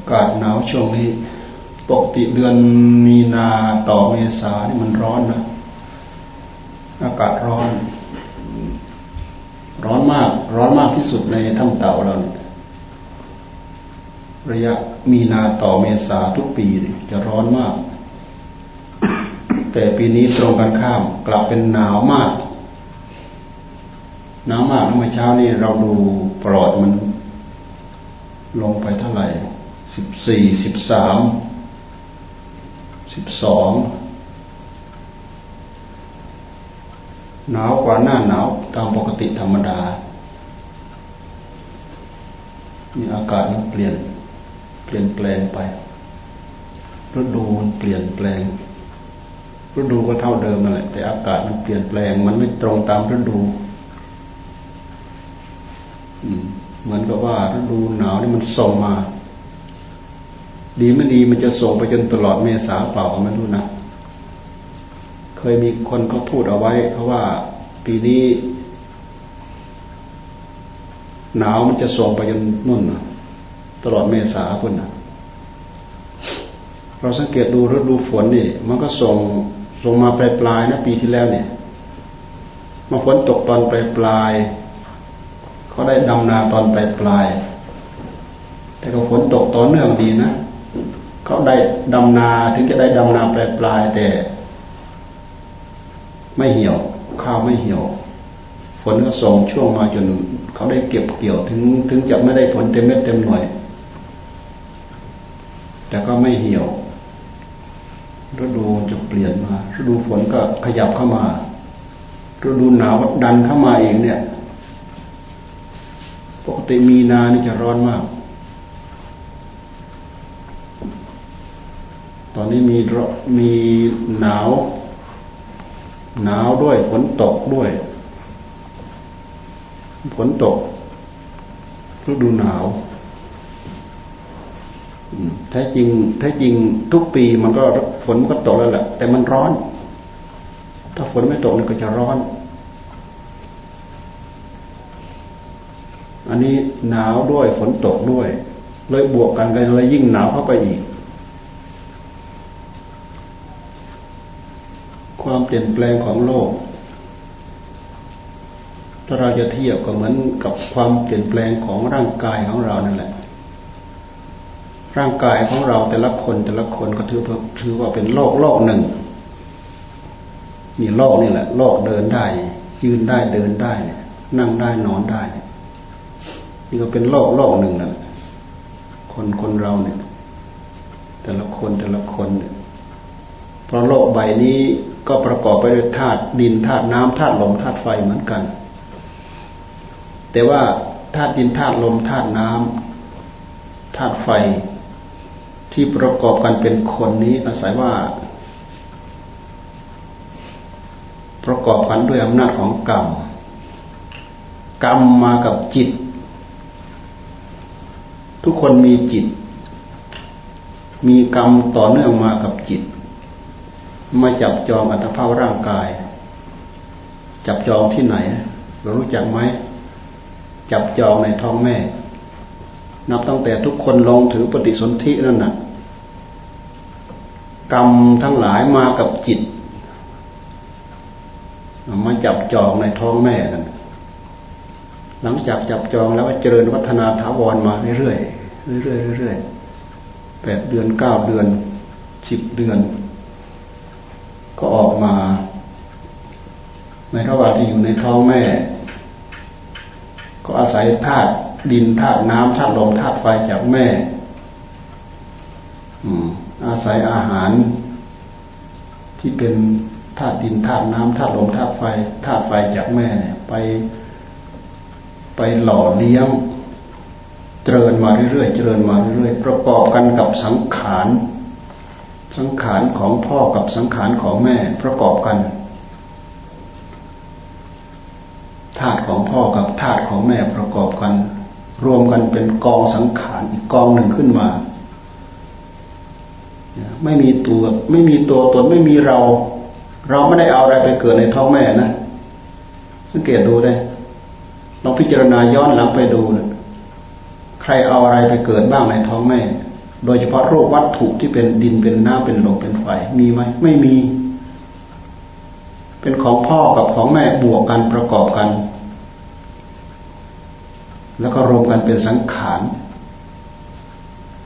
ากาศหนาวช่วงนี้ปกติเดือนมีนาต่อเมษานี่มันร้อนนะอากาศร้อน ร้อนมาก ร้อนมากที่สุดในถ้ำเต่าเราเนี่ยระยะมีนาต่อเมษาทุกปีจะร้อนมาก แต่ปีนี้ตรงกันข้ามกลับเป็นหนาวมากหนาวมากเมื่อเช้านี้เราดูปลอดมัน ลงไปเท่าไหร่ สิบสี่สิบสามสิบสองหนาวกว่าหน้าหนาวตามปกติธรรมดามีอากาศมันเปลี่ยน เปลี่ยนแปลงไปฤดูมันเปลี่ยนแปลงฤดูก็เท่าเดิมนั่นแหละแต่อากาศมันเปลี่ยนแปลง มันไม่ตรงตามฤดูเหมือนกับว่าฤดูหนาวนี่มันส่งมา ดีไม่ดีมันจะส่งไปจนตลอดเมษาเปล่าไม่รู้นะเคยมีคนเขาพูดเอาไว้เพราะว่าปีนี้หนาวมันจะส่งไปจนนุ่นตลอดเมษาคุณนะเราสังเกตดูฤดูฝนนี่ มันก็ส่งส่งมาปลายปลายนะปีที่แล้วเนี่ยมาฝนตกตอนปลายปลายเขาได้ดำนาตอนปลายปลายแต่ก็ฝนตกต่อเนื่องดีนะ เขาได้ดำนาถึงจะได้ดำนาปลายปลายแต่ ไม่เหี่ยว ข้าวไม่เหี่ยว ฝนก็ส่งช่วงมาจนเขาได้เก็บเกี่ยวถึงถึงจะไม่ได้ผลเต็มเม็ดเต็มหน่วย แต่ก็ไม่เหี่ยวฤดูจะเปลี่ยนมาฤดูฝนก็ขยับเข้ามาฤดูหนาวดันเข้ามาเองเนี่ย ปกติมีนานี่จะร้อนมาก ตอนนี้มีมีหนาว หนาวด้วยฝนตกด้วยฝนตกฤดูหนาวแท้จริงแท้จริงทุกปีมันก็ฝนมันก็ตกแล้วแหละ แต่มันร้อน ถ้าฝนไม่ตกมันก็จะร้อน อันนี้หนาวด้วยฝนตกด้วย เลยบวกกันกันเลยยิ่งหนาวเข้าไปอีก ความเปลี่ยนแปลงของโลก ถ้าเราจะเทียบก็เหมือนกับความเปลี่ยนแปลงของร่างกายของเรานั่นแหละ ร่างกายของเราแต่ละคนแต่ละคนก็ถือถือว่าเป็นโลกโลกหนึ่งมีโลกนี่แหละโลกเดินได้ ยืนได้เดินได้ นั่งได้นอนได้ นี่ก็เป็นโลกโลกหนึ่งนั่นคนคนเราเนี่ย แต่ละคนแต่ละคนเนี่ยเพราะโลกใบนี้ก็ประกอบไปด้วยธาตุดินธาตุน้ำธาตุลมธาตุไฟเหมือนกัน แต่ว่าธาตุดินธาตุลมธาตุน้ำธาตุไฟ ที่ประกอบกันเป็นคนนี้อาศัยว่า ประกอบกันด้วยอำนาจของกรรมกรรมมากับจิต ทุกคนมีจิต มีกรรมต่อเนื่องมากับจิต มาจับจองอัตภาพร่างกาย จับจองที่ไหน เรารู้จักไหม จับจองในท้องแม่ นับตั้งแต่ทุกคนลงถือปฏิสนธินั่นนะกรรมทั้งหลายมากับจิตมาจับจองในท้องแม่นั่นหลังจากจับจองแล้วเจริญวัฒนาถาวรมาเรื่อยๆเรื่อยๆเรื่อยๆแปดเดือนเก้าเดือนสิบเดือน ก็ออกมา ในระหว่างที่อยู่ในท้องแม่ ก็อาศัยธาตุดินธาตุน้ำธาตุลมธาตุไฟจากแม่อาศัยอาหาร ที่เป็นธาตุดินธาตุน้ำธาตุลมธาตุไฟธาตุไฟจากแม่เนี่ย ไป ไปหล่อเลี้ยงเจริญมาเรื่อยๆเจริญมาเรื่อยๆประกอบกันกับสังขาร สังขารของพ่อกับสังขารของแม่ประกอบกันธาตุของพ่อกับธาตุของแม่ประกอบกัน รวมกันเป็นกองสังขารอีกกองหนึ่งขึ้นมา ไม่มีตัวไม่มีตัวตนไม่มีเรา เราไม่ได้เอาอะไรไปเกิดในท้องแม่นะสังเกตดูได้ลองพิจารณาย้อนหลังไปดูนะใครเอาอะไรไปเกิดบ้างในท้องแม่ โดยเฉพาะโรควัตถุที่เป็นดินเป็นน้ำเป็นลมเป็นไฟมีไหมไม่มี เป็นของพ่อกับของแม่บวกกันประกอบกัน แล้วก็รวมกันเป็นสังขาร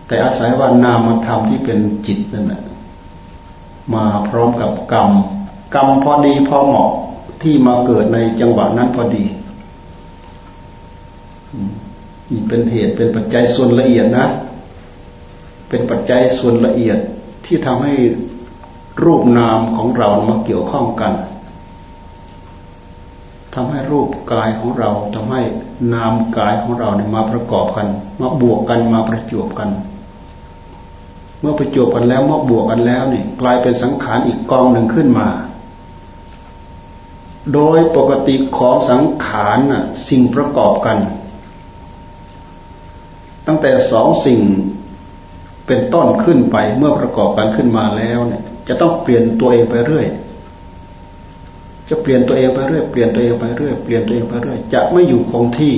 แต่อาศัยว่านามธรรมที่เป็นจิตนั่นแหละมาพร้อมกับกรรม กรรมพอดีพอเหมาะที่มาเกิดในจังหวะนั้นพอดีนี่เป็นเหตุเป็นปัจจัยส่วนละเอียดนะ เป็นปัจจัยส่วนละเอียดที่ทำให้รูปนามของเรามาเกี่ยวข้องกันทำให้รูปกายของเราทำให้นามกายของเราเนี่ยมาประกอบกัน มาบวกกันมาประจวบกัน เมื่อประจวบกันแล้วเมื่อบวกกันแล้วนี่กลายเป็นสังขารอีกกองหนึ่งขึ้นมา โดยปกติของสังขารน่ะสิ่งประกอบกัน ตั้งแต่สองสิ่ง เป็นต้นขึ้นไปเมื่อประกอบกันขึ้นมาแล้วเนี่ย จะต้องเปลี่ยนตัวเองไปเรื่อย จะเปลี่ยนตัวเองไปเรื่อยเปลี่ยนตัวเองไปเรื่อยเปลี่ยนตัวเองไปเรื่อยจะไม่อยู่คงที่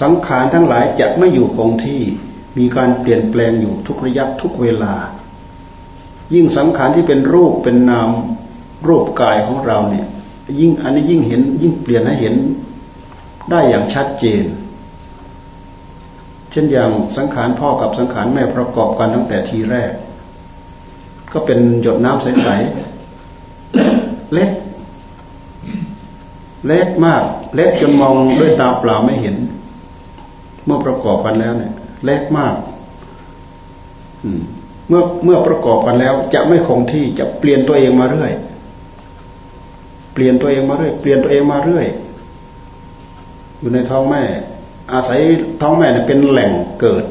สังขารทั้งหลายจะไม่อยู่คงที่ มีการเปลี่ยนแปลงอยู่ทุกระยะทุกเวลา ยิ่งสังขารที่เป็นรูปเป็นนามรูปกายของเราเนี่ย ยิ่งอันนี้ยิ่งเห็นยิ่งเปลี่ยนให้เห็นได้อย่างชัดเจน ช่นอย่างสังขารพ่อกับสังขารแม่ประกอบกันตั้งแต่ทีแรก ก็เป็นหยดน้ำใสๆเล็ก เล็กมาก เล็กจนมองด้วยตาเปล่าไม่เห็น เมื่อประกอบกันแล้วเนี่ย เล็กมากเมื่อเมื่อประกอบกันแล้ว จะไม่คงที่จะเปลี่ยนตัวเองมาเรื่อย เปลี่ยนตัวเองมาเรื่อย เปลี่ยนตัวเองมาเรื่อย อยู่ในท้องแม่ อาศัยท้องแม่เนี่ยเป็นแหล่งเกิด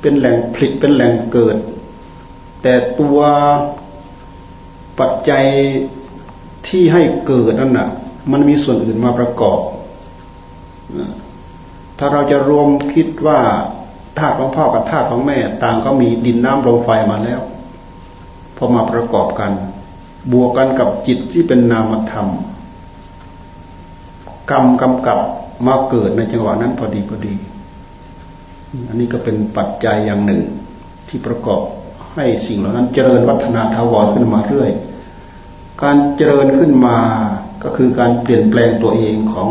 เป็นแหล่งผลิตเป็นแหล่งเกิด แต่ตัวปัจจัยที่ให้เกิดนั่นน่ะ มันมีส่วนอื่นมาประกอบ ถ้าเราจะรวมคิดว่าธาตุของพ่อกับธาตุของแม่ ต่างก็มีดินน้ำลมไฟมาแล้วพอมาประกอบกัน บวกกันกับจิตที่เป็นนามธรรม กรรมกำกับ มาเกิดในจังหวะนั้นพอดีพอดี อันนี้ก็เป็นปัจจัยอย่างหนึ่ง ที่ประกอบให้สิ่งเหล่านั้นเจริญวัฒนาทาวรขึ้นมาเรื่อย การเจริญขึ้นมาก็คือการเปลี่ยนแปลงตัวเองของ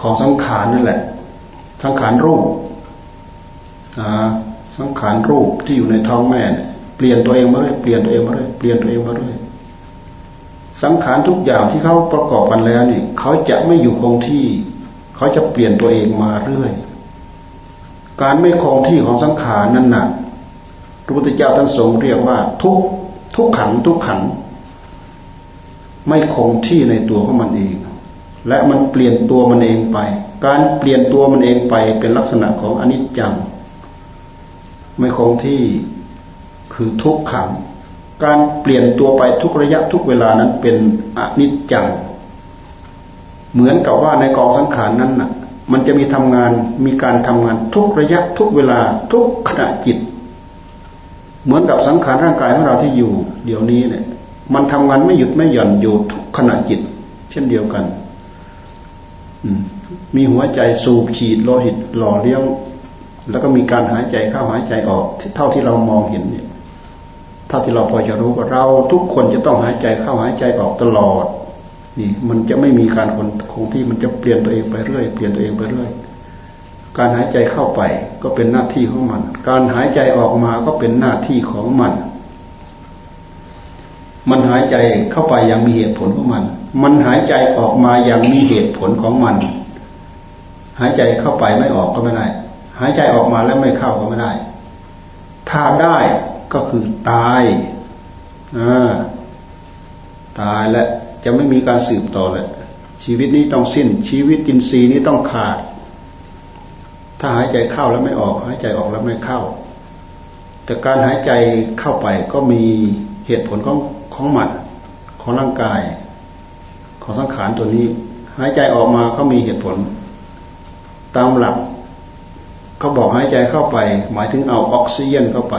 ของสังขารนั่นแหละ สังขารรูปสังขารรูปที่อยู่ในท้องแม่ เปลี่ยนตัวเองมาเรื่อยเปลี่ยนตัวเองมาเรื่อยเปลี่ยนตัวเองมาเรื่อยสังขารทุกอย่างที่เขาประกอบกันแล้วนี่เขาจะไม่อยู่คงที่ เขาจะเปลี่ยนตัวเองมาเรื่อย การไม่คงที่ของสังขารนั่นน่ะพระพุทธเจ้าท่านทรงเรียกว่า ทุกทุกขันทุกขันไม่คงที่ในตัวของมันเอง และมันเปลี่ยนตัวมันเองไป การเปลี่ยนตัวมันเองไปเป็นลักษณะของอนิจจัง ไม่คงที่คือทุกขัง การเปลี่ยนตัวไปทุกระยะทุกเวลานั้นเป็นอนิจจัง เหมือนกับว่าในกองสังขารนั้นน่ะ มันจะมีทำงานมีการทำงานทุกระยะทุกเวลาทุกขณะจิต เหมือนกับสังขารร่างกายของเราที่อยู่ เดี๋ยวนี้เนี่ย มันทำงานไม่หยุดไม่หย่อนอยู่ทุกขณะจิต เช่นเดียวกันมีหัวใจสูบฉีดโลหิตหล่อเลี้ยงแล้วก็มีการหายใจเข้าหายใจออกเท่าที่เรามองเห็นเนี่ยเท่าที่เราพอจะรู้ว่าเราทุกคนจะต้องหายใจเข้าหายใจออกตลอด นี่มันจะไม่มีการคงที่มันจะเปลี่ยนตัวเองไปเรื่อย เปลี่ยนตัวเองไปเรื่อย การหายใจเข้าไปก็เป็นหน้าที่ของมัน การหายใจออกมาก็เป็นหน้าที่ของมัน มันหายใจเข้าไปอย่างมีเหตุผลของมัน มันหายใจออกมาอย่างมีเหตุผลของมัน หายใจเข้าไปไม่ออกก็ไม่ได้ หายใจออกมาแล้วไม่เข้าก็ไม่ได้ ถ้าได้ก็คือตายอ่าตายแล้ว จะไม่มีการสืบต่อเลยชีวิตนี้ต้องสิ้น ชีวิตอินทรีย์นี้ต้องขาด ถ้าหายใจเข้าแล้วไม่ออกหายใจออกแล้วไม่เข้า แต่การหายใจเข้าไปก็มีเหตุผลของของหมันของร่างกาย ของสังขารตัวนี้ หายใจออกมาก็มีเหตุผล ตามหลักเขาบอกหายใจเข้าไป หมายถึงเอาออกซิเจนเข้าไป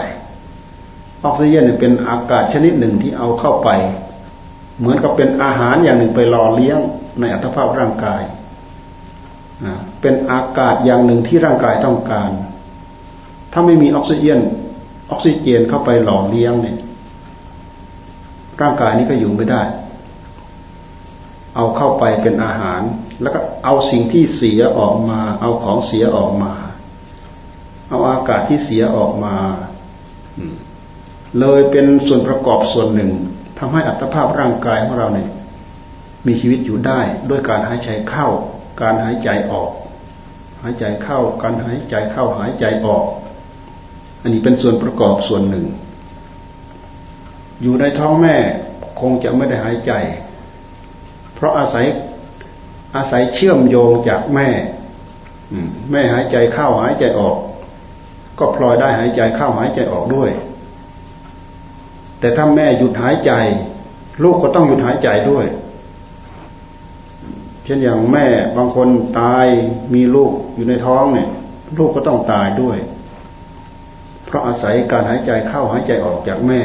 ออกซิเจนเป็นอากาศชนิดหนึ่งที่เอาเข้าไป เหมือนกับเป็นอาหารอย่างหนึ่งไปหล่อเลี้ยงในอัตภาพร่างกาย เป็นอากาศอย่างหนึ่งที่ร่างกายต้องการ ถ้าไม่มีออกซิเจนออกซิเจนเข้าไปหล่อเลี้ยงเนี่ย ร่างกายนี้ก็อยู่ไม่ได้ เอาเข้าไปเป็นอาหาร แล้วก็เอาสิ่งที่เสียออกมา เอาของเสียออกมา เอาอากาศที่เสียออกมา เลยเป็นส่วนประกอบส่วนหนึ่ง ทำให้อัตภาพร่างกายของเราเนี่ยมีชีวิตอยู่ได้ด้วยการหายใจเข้า การหายใจออก หายใจเข้า การหายใจเข้าหายใจออก อันนี้เป็นส่วนประกอบส่วนหนึ่ง อยู่ในท้องแม่คงจะไม่ได้หายใจ เพราะอาศัยอาศัยเชื่อมโยงจากแม่แม่หายใจเข้าหายใจออก ก็พลอยได้หายใจเข้าหายใจออกด้วย แต่ถ้าแม่หยุดหายใจ ลูกก็ต้องหยุดหายใจด้วย เช่นอย่างแม่บางคนตายมีลูกอยู่ในท้องเนี่ย ลูกก็ต้องตายด้วย เพราะอาศัยการหายใจเข้าหายใจออกจากแม่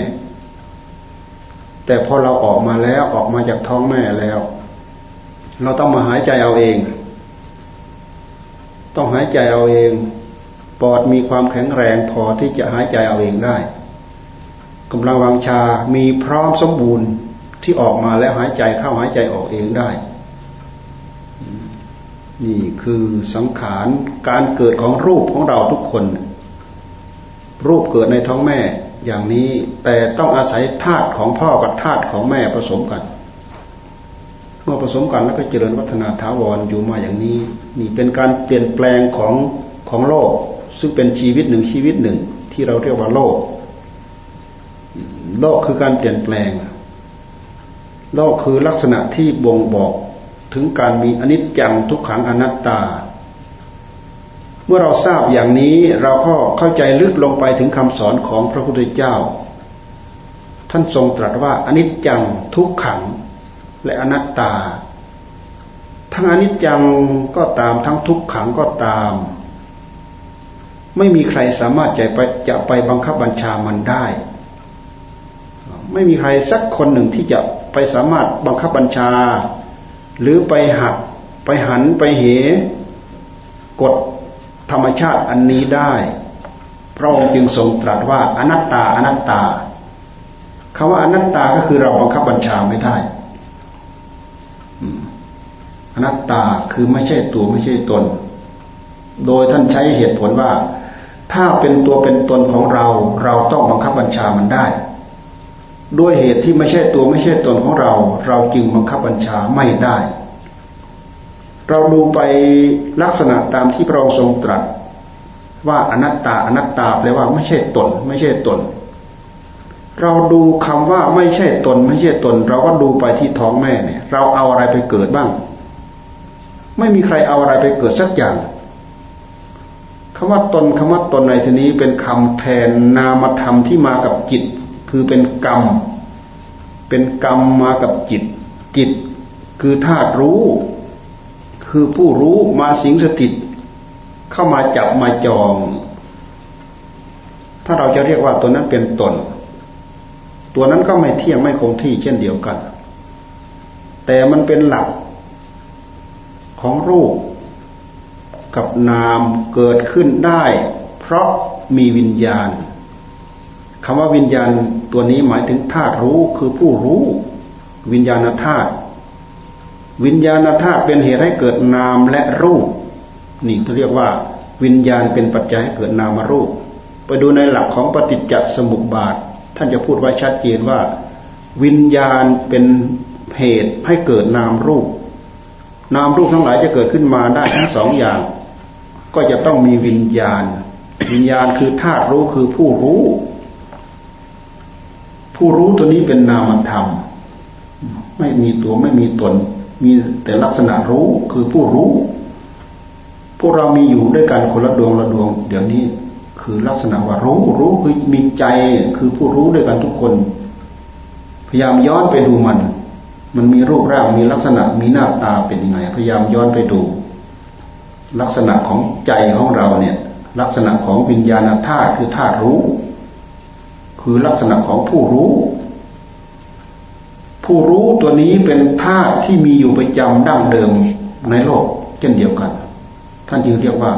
แต่พอเราออกมาแล้วออกมาจากท้องแม่แล้ว เราต้องมาหายใจเอาเอง ต้องหายใจเอาเองปอดมีความแข็งแรงพอที่จะหายใจเอาเองได้ กำลังวังชา มีพร้อมสมบูรณ์ที่ออกมาแล้วหายใจเข้าหายใจออกเองได้ นี่คือสังขารการเกิดของรูปของเราทุกคน รูปเกิดในท้องแม่อย่างนี้แต่ต้องอาศัยธาตุของพ่อกับธาตุของแม่ผสมกัน เมื่อผสมกันแล้วก็เจริญวัฒนาถาวรอยู่มาอย่างนี้ นี่เป็นการเปลี่ยนแปลงของของโลก ซึ่งเป็นชีวิตหนึ่งชีวิตหนึ่งที่เราเรียกว่าโลก โลกคือการเปลี่ยนแปลง โลกคือลักษณะที่บ่งบอกถึงการมีอนิจจังทุกขังอนัตตา เมื่อเราทราบอย่างนี้เราก็เข้าใจลึกลงไปถึงคำสอนของพระพุทธเจ้า ท่านทรงตรัสว่าอนิจจังทุกขังและอนัตตา ทั้งอนิจจังก็ตามทั้งทุกขังก็ตาม ไม่มีใครสามารถจะไปจะไปบังคับบัญชามันได้ ไม่มีใครสักคนหนึ่งที่จะไปสามารถบังคับบัญชา หรือไปหักไปหันไปเหกฎธรรมชาติอันนี้ได้ พระองค์จึงทรงตรัสว่าอนัตตาอนัตตาคำว่าอนัตตาก็คือเราบังคับบัญชาไม่ได้อนัตตาคือไม่ใช่ตัวไม่ใช่ตน โดยท่านใช้เหตุผลว่า ถ้าเป็นตัวเป็นตนของเรา เราต้องบังคับบัญชามันได้ ด้วยเหตุที่ไม่ใช่ตัวไม่ใช่ตนของเรา เราจึงบังคับบัญชาไม่ได้ เราดูไปลักษณะตามที่พระองค์ทรงตรัส ว่าอนัตตาอนัตตาแปลว่าไม่ใช่ตน ไม่ใช่ตน เราดูคำว่าไม่ใช่ตน ไม่ใช่ตน เราก็ดูไปที่ท้องแม่เนี่ย เราเอาอะไรไปเกิดบ้าง ไม่มีใครเอาอะไรไปเกิดสักอย่างคำว่าตนคำว่าตนในที่นี้เป็นคำแทนนามธรรมที่มากับจิต คือเป็นกรรม เป็นกรรมมากับจิต จิตคือธาตุรู้ คือผู้รู้มาสิงสถิต เข้ามาจับมาจอง ถ้าเราจะเรียกว่าตัวนั้นเป็นตน ตัวนั้นก็ไม่เที่ยงไม่คงที่เช่นเดียวกัน แต่มันเป็นหลักของรูปกับนามเกิดขึ้นได้ เพราะมีวิญญาณคำว่าวิญญาณ ตัวนี้หมายถึงธาตุรู้คือผู้รู้ วิญญาณธาตุวิญญาณธาตุเป็นเหตุให้เกิดนามและรูป นี่เขาเรียกว่า วิญญาณเป็นปัจจัยให้เกิดนามารูป ไปดูในหลักของปฏิจจสมุปบาท ท่านจะพูดไว้ชัดเจนว่า วิญญาณเป็นเหตุให้เกิดนามรูป นามรูปทั้งหลายจะเกิดขึ้นมาได้ทั้งสองอย่าง ก็จะต้องมีวิญญาณ วิญญาณคือธาตุรู้คือผู้รู้ ผู้รู้ตัวนี้เป็นนามธรรม ไม่มีตัวไม่มีตน มีแต่ลักษณะรู้คือผู้รู้ พวกเรามีอยู่ด้วยกันคนละดวงละดวง เดี๋ยวนี้คือลักษณะว่ารู้รู้คือมีใจคือผู้รู้ด้วยกันทุกคน พยายามย้อนไปดูมัน มันมีรูปร่างมีลักษณะมีหน้าตาเป็นยังไง พยายามย้อนไปดู ลักษณะของใจของเราเนี่ย ลักษณะของวิญญาณธาตุคือธาตุรู้ คือลักษณะของผู้รู้ ผู้รู้ตัวนี้เป็นธาตุที่มีอยู่ประจำดั้งเดิมในโลก เช่นเดียวกัน ท่านจึงเรียกว่า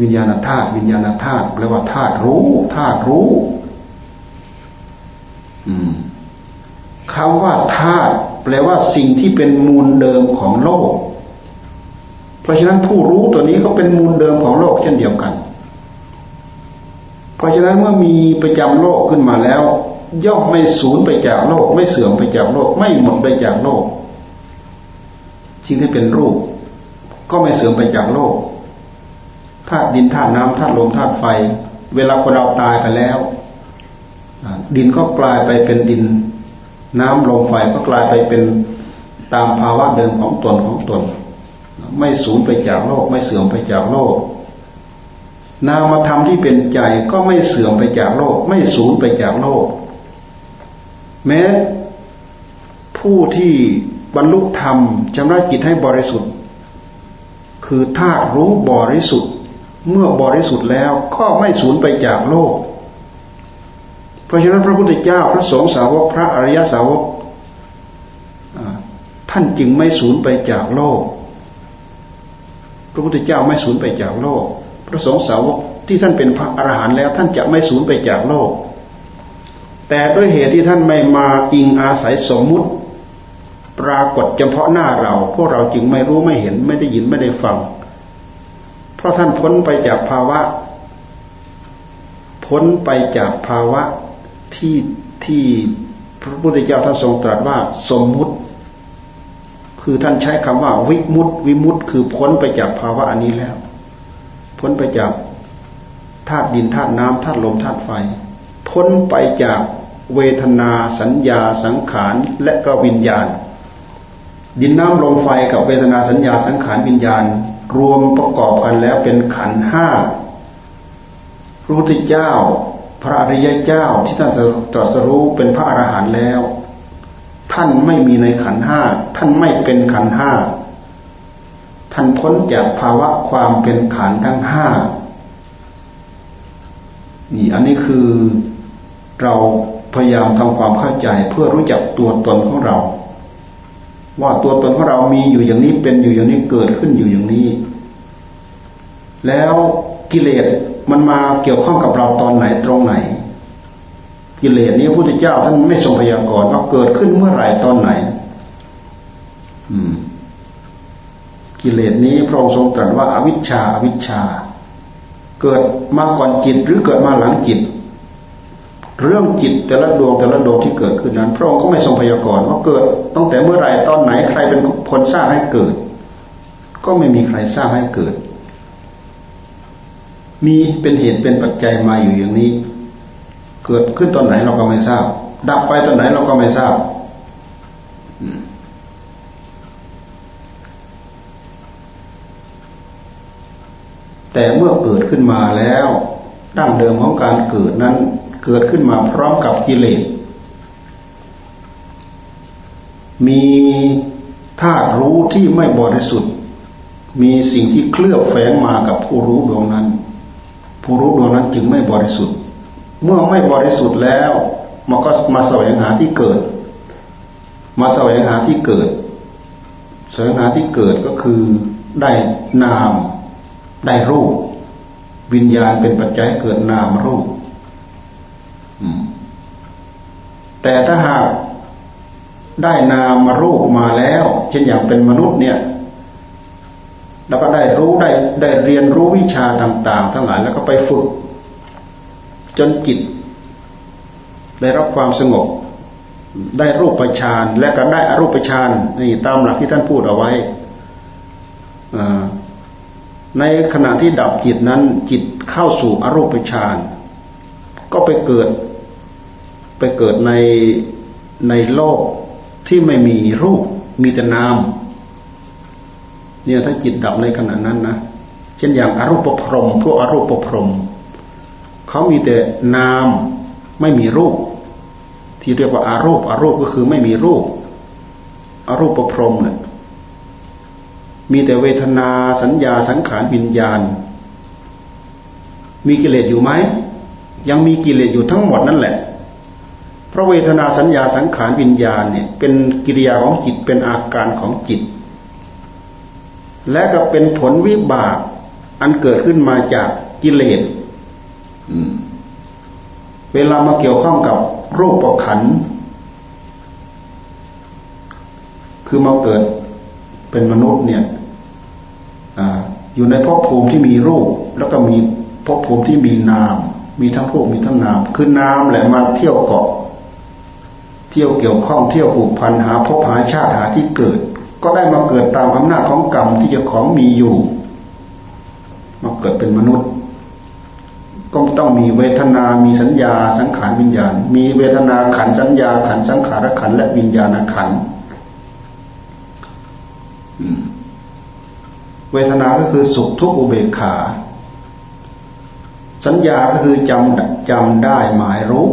วิญญาณธาตุวิญญาณธาตุแปลว่าธาตุรู้ธาตุรู้คำว่าธาตุแปลว่าสิ่งที่เป็นมูลเดิมของโลก เพราะฉะนั้นผู้รู้ตัวนี้ก็เป็นมูลเดิมของโลกเช่นเดียวกัน เพราะฉะนั้นเมื่อมีประจำโลกขึ้นมาแล้ว ย่อมไม่สูญไปจากโลก ไม่เสื่อมไปจากโลก ไม่หมดไปจากโลกสิ่งที่เป็นรูป ก็ไม่เสื่อมไปจากโลกธาตุดินธาตุน้ำธาตุลมธาตุไฟ เวลาคนเราตายไปแล้ว ดินก็กลายไปเป็นดิน น้ำลมไฟก็กลายไปเป็นตามภาวะเดิมของตนของตน ไม่สูญไปจากโลก ไม่เสื่อมไปจากโลก นามธรรมที่เป็นใจก็ไม่เสื่อมไปจากโลก ไม่สูญไปจากโลก แม้ผู้ที่บรรลุธรรมชำระจิตให้บริสุทธิ์ คือธาตุรู้บริสุทธิ์ เมื่อบริสุทธิ์แล้วก็ไม่สูญไปจากโลก เพราะฉะนั้นพระพุทธเจ้าพระสงฆ์สาวกพระอริยสาวกท่านจึงไม่สูญไปจากโลก พระพุทธเจ้าไม่สูญไปจากโลก ระสงฆ์สาวกที่ท่านเป็นพระอรหันต์แล้ว ท่านจะไม่สูญไปจากโลก แต่ด้วยเหตุที่ท่านไม่มาอิงอาศัยสมมุติ ปรากฏเฉพาะหน้าเรา พวกเราจึงไม่รู้ไม่เห็นไม่ได้ยินไม่ได้ฟัง เพราะท่านพ้นไปจากภาวะ พ้นไปจากภาวะที่ที่พระพุทธเจ้าท่านทรงตรัสว่าสมมุติ คือท่านใช้คำว่าวิมุตติวิมุตติคือพ้นไปจากภาวะอันนี้แล้ว พ้นไปจากธาตุดินธาตุน้ำธาตุลมธาตุไฟ พ้นไปจากเวทนาสัญญาสังขารและก็วิญญาณ ดินน้ำลมไฟกับเวทนาสัญญาสังขารวิญญาณ รวมประกอบกันแล้วเป็นขันห้าพระพุทธเจ้า พระอริยเจ้าที่ท่านตรัสรู้เป็นพระอรหันต์แล้ว ท่านไม่มีในขันห้าท่านไม่เป็นขันห้า ท่านพ้นจากภาวะความเป็นขันทั้งห้านี่อันนี้คือเราพยายามทำความเข้าใจเพื่อรู้จักตัวตนของเรา ว่าตัวตนของเรามีอยู่อย่างนี้เป็นอยู่อย่างนี้เกิดขึ้นอยู่อย่างนี้ แล้วกิเลสมันมาเกี่ยวข้องกับเราตอนไหนตรงไหน กิเลสนี้พระพุทธเจ้าท่านไม่ทรงพยากรณ์ว่าเกิดขึ้นเมื่อไหร่ตอนไหน อืม กิเลสนี้พระองค์ทรงตรัสว่าอาวิชชาอาวิชชา เกิดมาก่อนจิตหรือเกิดมาหลังจิต เรื่องจิตแต่ละดวงแต่ละดวงที่เกิดขึ้นนั้น พระองค์ก็ไม่ทรงพยากรณ์ว่าเกิด ตั้งแต่เมื่อไหร่ตอนไหนใครเป็นคนสร้างให้เกิด ก็ไม่มีใครสร้างให้เกิด มีเป็นเหตุเป็นปัจจัยมาอยู่อย่างนี้ เกิดขึ้นตอนไหนเราก็ไม่ทราบ ดับไปตอนไหนเราก็ไม่ทราบ แต่เมื่อเกิดขึ้นมาแล้วดั้งเดิมของการเกิดนั้น เกิดขึ้นมาพร้อมกับกิเลส มีธาตุรู้ที่ไม่บริสุทธิ์ มีสิ่งที่เคลือบแฝงมากับผู้รู้ดวงนั้น ผู้รู้ดวงนั้นจึงไม่บริสุทธิ์ เมื่อไม่บริสุทธิ์แล้ว มันก็มาแสวงหาที่เกิด มาแสวงหาที่เกิดแสวงหาที่เกิดก็คือได้นาม ได้รูป วิญญาณเป็นปัจจัยเกิดนามรูปแต่ถ้าหากได้นามรูปมาแล้ว เช่นอย่างเป็นมนุษย์เนี่ย แล้วก็ได้รู้ได้ได้เรียนรู้วิชาต่าง ๆ ทั้งหลายแล้วก็ไปฝึก จนจิตได้รับความสงบ ได้รูปฌานและก็ได้อรูปฌานนี่ตามหลักที่ท่านพูดเอาไว้ ในขณะที่ดับจิตนั้น จิตเข้าสู่อรูปฌานก็ไปเกิด ไปเกิดในในโลกที่ไม่มีรูปมีแต่นามเนี่ยถ้าจิตดับในขณะนั้นนะเช่นอย่างอารูปพรมพวกอารูปพรมเขามีแต่นามไม่มีรูป ที่เรียกว่าอารูปอารูปก็คือไม่มีรูปอารูปพรมเนี่ย มีแต่เวทนาสัญญาสังขารวิญญาณ มีกิเลสอยู่ไหม ยังมีกิเลสอยู่ทั้งหมดนั่นแหละ เพราะเวทนาสัญญาสังขารวิญญาณเนี่ยเป็นกิริยาของจิตเป็นอาการของจิต และก็เป็นผลวิบากอันเกิดขึ้นมาจากกิเลสเวลามาเกี่ยวข้องกับรูปประขัน คือมาเกิดเป็นมนุษย์เนี่ย อยู่ในภพภูมิที่มีรูป แล้วก็มีภพภูมิที่มีนาม มีทั้งรูปมีทั้งนาม คือนามแหละมาเที่ยวเกาะ เที่ยวเกี่ยวข้องเที่ยวผูกพันหาภพหาชาติหาที่เกิด ก็ได้มาเกิดตามอำนาจของกรรมที่จะของมีอยู่มาเกิดเป็นมนุษย์ ก็ต้องมีเวทนา มีสัญญา สังขารวิญญาณ มีเวทนาขันสัญญาขันสังขารขันและวิญญาณขัน เวทนาก็คือสุขทุกข์อุเบกขา สัญญาก็คือจำจำได้หมายรู้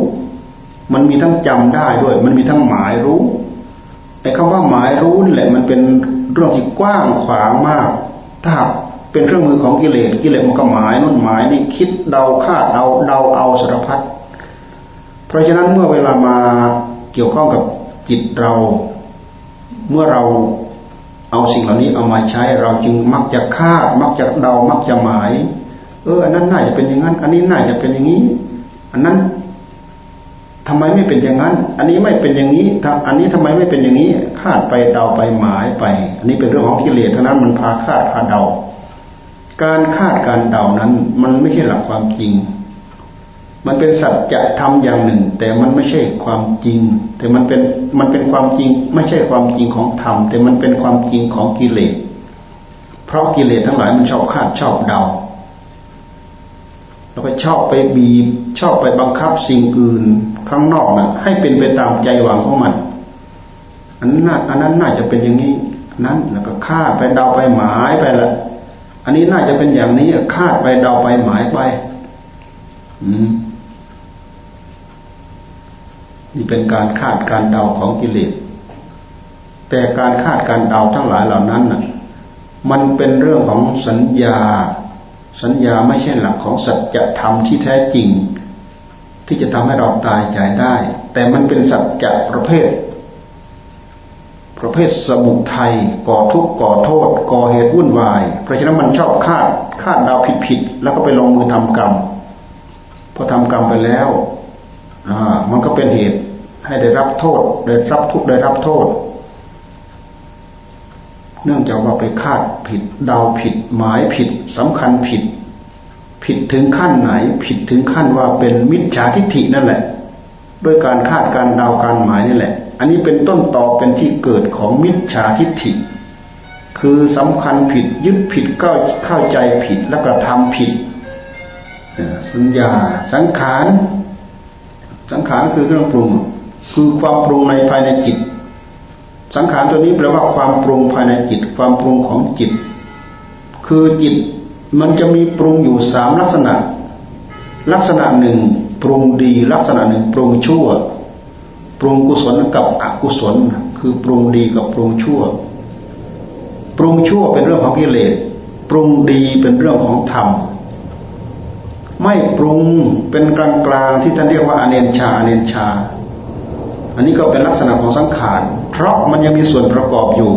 มันมีทั้งจำได้ด้วย มันมีทั้งหมายรู้ไอ้คำว่าหมายรู้นี่แหละมันเป็นเรื่องที่กว้างขวางมาก ถ้าเป็นเครื่องมือของกิเลสกิเลสมันก็หมายนู่นหมายนี่คิดเดาคาดเดาเดาเอาสารพัดเพราะฉะนั้นเมื่อเวลามาเกี่ยวข้องกับจิตเรา เมื่อเรา เอาสิ่งเหล่านี้เอามาใช้เราจึงมักจะคาดมักจะเดามักจะหมาย เอออันนั้นน่าจะเป็นอย่างนั้น อันนี้น่าจะเป็นอย่างนี้ อันนั้นทำไมไม่เป็นอย่างนั้น อันนี้ไม่เป็นอย่างนี้อันนี้ทำไมไม่เป็นอย่างนี้คาดไปเดาไปหมายไป อันนี้เป็นเรื่องของกิเลสเท่านั้นมันพาคาดพาเดา การคาดการเดานั้น มันไม่ใช่หลักความจริง มันเป็นสัจธรรมอย่างหนึ่ง แต่มันไม่ใช่ความจริง แต่มันเป็นมันเป็นความจริง ไม่ใช่ความจริงของธรรม แต่มันเป็นความจริงของกิเลส เพราะกิเลสทั้งหลายมันชอบคาดชอบเดา แล้วก็ชอบไปบีบชอบไปบังคับสิ่งอื่นข้างนอกนะ่ะ ให้เป็นไปตามใจหวังของมัน อันนั้นอันนั้นน่าจะเป็นอย่างนี้นั้นแล้วก็คาดไปเดาไปหมายไปละอันนี้น่าจะเป็นอย่างนี้คาดไปเดาไปหมายไป อืม นี่เป็นการคาดการเดาของกิเลส แต่การคาดการเดาทั้งหลายเหล่านั้นน่ะ มันเป็นเรื่องของสัญญา สัญญาไม่ใช่หลักของสัจธรรมที่แท้จริง ที่จะทำให้เราตายใจได้ แต่มันเป็นสัจจะประเภท ประเภทสมุทัยก่อทุกข์ก่อโทษ ก่อเหตุวุ่นวาย เพราะฉะนั้นมันชอบคาดคาดเดาผิดๆแล้วก็ไปลงมือทำกรรมพอทำกรรมไปแล้ว มันก็เป็นเหตุให้ได้รับโทษ ได้รับทุกได้รับโทษ เนื่องจากว่าไปคาดผิดเดาผิด หมายผิดสำคัญผิด ผิดถึงขั้นไหน ผิดถึงขั้นว่าเป็นมิจฉาทิฏฐินั่นแหละด้วยการคาดการเดาการหมายนี่แหละ อันนี้เป็นต้นตอเป็นที่เกิดของมิจฉาทิฏฐิ คือสำคัญผิดยึดผิดก็เข้าใจผิดแล้วก็ทำผิดสัญญาสังขาร สังขารคือเครื่องปรุง คือความปรุงในภายในจิต สังขารตัวนี้แปลว่าความปรุงภายในจิต ความปรุงของจิต คือจิตมันจะมีปรุงอยู่สามลักษณะ ลักษณะหนึ่งปรุงดี ลักษณะหนึ่งปรุงชั่ว ปรุงกุศลกับอกุศล คือปรุงดีกับปรุงชั่ว ปรุงชั่วเป็นเรื่องของกิเลสปรุงดีเป็นเรื่องของธรรม ไม่ปรุงเป็นกลางกลางที่ท่านเรียกว่าอเนนชาอเนนชา อันนี้ก็เป็นลักษณะของสังขาร เพราะมันยังมีส่วนประกอบอยู่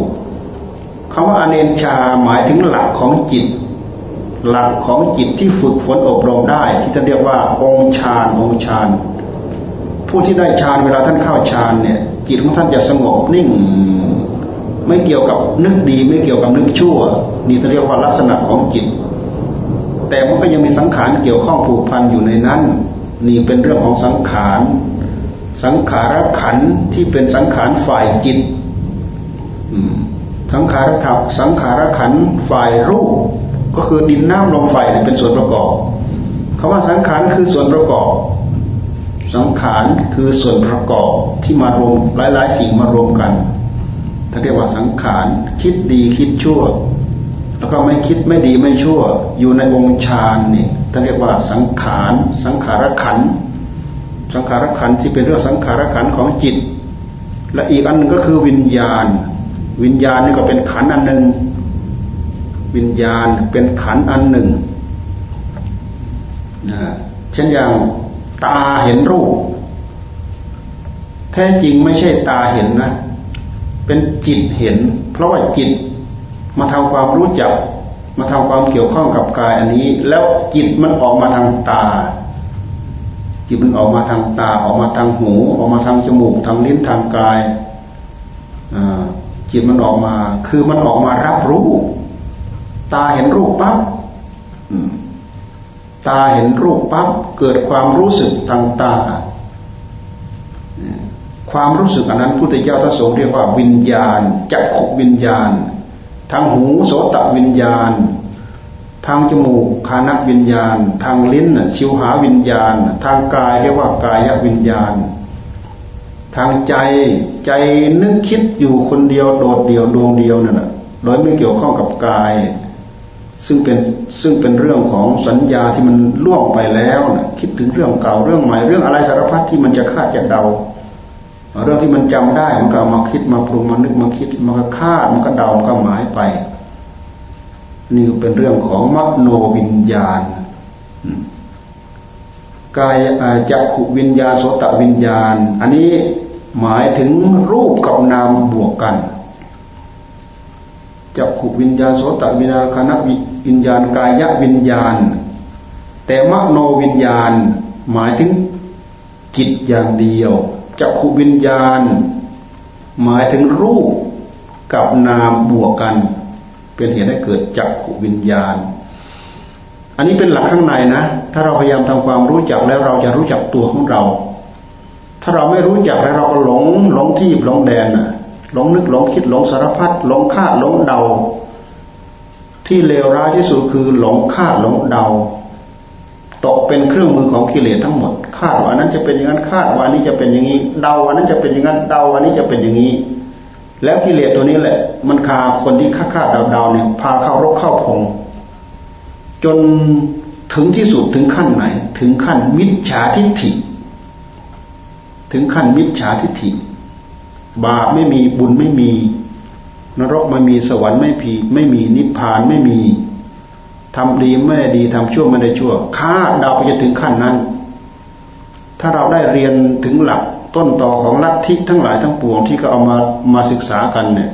คำว่าอเนนชาหมายถึงหลักของจิต หลักของจิตที่ฝึกฝนอบรมได้ ที่ท่านเรียกว่าองค์ฌานองค์ฌานผู้ที่ได้ฌานเวลาท่านเข้าฌานเนี่ย จิตของท่านจะสงบนิ่ง ไม่เกี่ยวกับนึกดี ไม่เกี่ยวกับนึกชั่ว นี่ท่านเรียกว่าลักษณะของจิต แต่มันก็ยังมีสังขารเกี่ยวข้องผูกพันอยู่ในนั้น นี่เป็นเรื่องของสังขาร สังขารขันที่เป็นสังขารฝ่ายจิตสังขารถับสังขารขันฝ่ายรูป ก็คือดินน้ำลมไฟเป็นส่วนประกอบคาว่าสังขารคือส่วนประกอบ สังขารคือส่วนประกอบที่มารวมหลายๆ สิ่งมารวมกันถ้าเรียกว่าสังขารคิดดีคิดชั่ว แล้วก็ไม่คิดไม่ดีไม่ชั่ว อยู่ในองค์ฌานนี่ท่านเรียกว่าสังขาร สังขารขัน สังขารขันที่เป็นเรื่องสังขารขันของจิต และอีกอันหนึ่งก็คือวิญญาณ วิญญาณนี่ก็เป็นขันอันหนึ่ง วิญญาณเป็นขันอันหนึ่งนะเช่นอย่างตาเห็นรูป แท้จริงไม่ใช่ตาเห็นนะ เป็นจิตเห็น เพราะว่าจิต มาทำความรู้จัก มาทำความเกี่ยวข้องกับกายอันนี้ แล้วจิตมันออกมาทางตา จิตมันออกมาทางตาออกมาทางหู ออกมาทางจมูกทางลิ้นทางกายจิตมันออกมา คือมันออกมารับรู้ ตาเห็นรูปปั๊บตาเห็นรูปปั๊บเกิดความรู้สึกทางตาความรู้สึกอันนั้นพุทธเจ้าทศงเรียกว่าวิญญาณจักขุวิญญาณ ทางหูโสตวิญญาณ ทางจมูกคานักวิญญาณ ทางลิ้นชิวหาวิญญาณ ทางกายเรียกว่ากายวิญญาณ ทางใจใจนึกคิดอยู่คนเดียวโดดเดียวดวงเดียวนั่นแหละโดยไม่เกี่ยวข้องกับกาย ซึ่งเป็นซึ่งเป็นเรื่องของสัญญาที่มันล่วงไปแล้วนะคิดถึงเรื่องเก่าเรื่องใหม่เรื่องอะไรสารพัดที่มันจะคาดจะเดา เรื่องที่มันจำได้มันก็มาคิดมาปรุงมานึกมาคิดมันก็คาดมันก็เดามันก็หมายไป นี่เป็นเรื่องของมโนวิญญาณกายจักขุวิญญาณโสตวิญญาณ อันนี้หมายถึงรูปกับนามบวกกันจักขุวิญญาณโสตวิญญาณคณะวิญญาณกายวิญญาณ แต่มโนวิญญาณ หมายถึงจิตอย่างเดียว จักขวิญญาณ หมายถึงรูปกับนามบวกกัน เป็นเหตุให้เกิดจักขวิญญาณ อันนี้เป็นหลักข้างในนะ ถ้าเราพยายามทำความรู้จักแล้วเราจะรู้จักตัวของเรา ถ้าเราไม่รู้จักแล้วเราก็หลงหลงที่หลงแดนน่ะหลงนึกหลงคิดหลงสารพัดหลงคาดหลงเดา ที่เลวร้ายที่สุดคือหลงคาดหลงเดา ตกเป็นเครื่องมือของกิเลสทั้งหมด คาดว่านั้นจะเป็นอย่างนั้นคาดว่านี้จะเป็นอย่างนี้เดาว่านั้นจะเป็นอย่างนั้นเดาว่านี้จะเป็นอย่างนี้ แล้วกิเลสตัวนี้แหละ มันคาคนที่คาดคาดเดาเดาเนี่ยพาเข้ารกเข้าพงจนถึงที่สุดถึงขั้นไหน ถึงขั้นมิจฉาทิฏฐิ ถึงขั้นมิจฉาทิฏฐิ บาปไม่มีบุญไม่มี นรกไม่มีสวรรค์ไม่ผีไม่มีนิพพานไม่มี ทำดีไม่ได้ดีทำชั่วไม่ได้ชั่วคาดเดาไปจนถึงขั้นนั้น ถ้าเราได้เรียนถึงหลักต้นต่อของลัทธิทั้งหลายทั้งปวงที่ก็เอามามาศึกษากันเนี่ย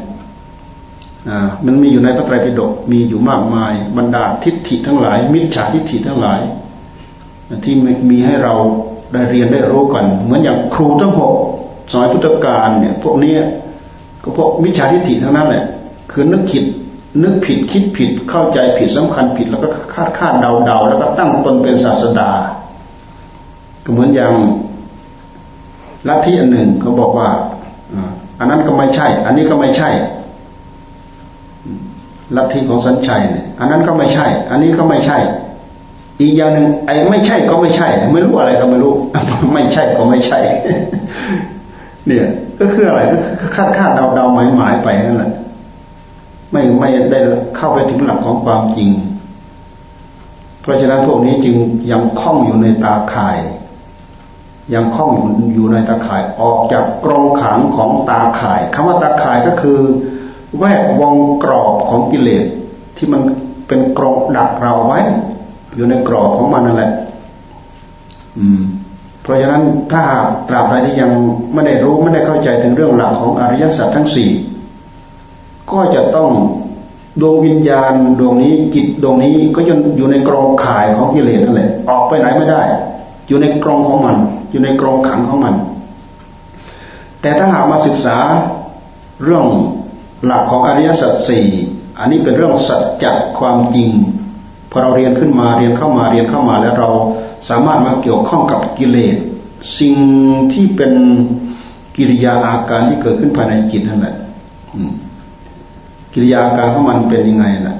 มันมีอยู่ในพระไตรปิฎกมีอยู่มากมาย บรรดาทิฏฐิทั้งหลาย มิจฉาทิฏฐิทั้งหลาย ที่มีให้เราได้เรียนได้รู้กัน เหมือนอย่างครูทั้งหกสมัยพุทธกาลเนี่ย พวกนี้ก็พวกมิจฉาทิฏฐิทั้งนั้นแหละคือนึกคิด นึกผิดคิดผิดเข้าใจผิดสำคัญผิดแล้วก็คาดคาดเดาเดาแล้วก็ตั้งตนเป็นศาสดา ก็เหมือนอย่างลัทธิอันหนึ่งเขาบอกว่าอันนั้นก็ไม่ใช่ อันนี้ก็ไม่ใช่ลัทธิของสัญชัยเนี่ยอันนั้นก็ไม่ใช่ อันนี้ก็ไม่ใช่ อีกอย่างหนึ่งไอ้ไม่ใช่ก็ไม่ใช่ ไม่รู้อะไรก็ไม่รู้ ไม่ใช่ก็ไม่ใช่ เนี่ย ก็คืออะไรก็คาดคาดเดาเดาหมายหมายไปนั่นแหละ ไม่ไม่ได้เข้าไปถึงหลักของความจริง เพราะฉะนั้นพวกนี้จึงยังคล้องอยู่ในตาข่าย ยังคล้องอยู่ในตาข่ายออกจากกรงขังของตาข่ายคำว่าตาข่ายก็คือ แวกวงกรอบของกิเลสที่มันเป็นกรอบดักเราไว้ อยู่ในกรอบของมันนั่นแหละ อืม เพราะฉะนั้นถ้าตราบใดที่ยังไม่ได้รู้ไม่ได้เข้าใจถึงเรื่องหลักของอริยสัจทั้งสี่ ก็จะต้องดวงวิญญาณดวงนี้จิตดวงนี้ก็ยังอยู่ในกรงข่ายของกิเลสนั่นแหละออกไปไหนไม่ได้ อยู่ในกรงของมัน อยู่ในกรงขังของมัน แต่ถ้าหากมาศึกษาเรื่องหลักของอริยสัจสี่อันนี้เป็นเรื่องสัจจะความจริงพอเราเรียนขึ้นมาเรียนเข้ามาเรียนเข้ามาแล้วเราสามารถมาเกี่ยวข้องกับกิเลสสิ่งที่เป็นกิริยาอาการที่เกิดขึ้นภายในจิตนั่นแหละ กิริยาการของมันเป็นยังไงล่ะ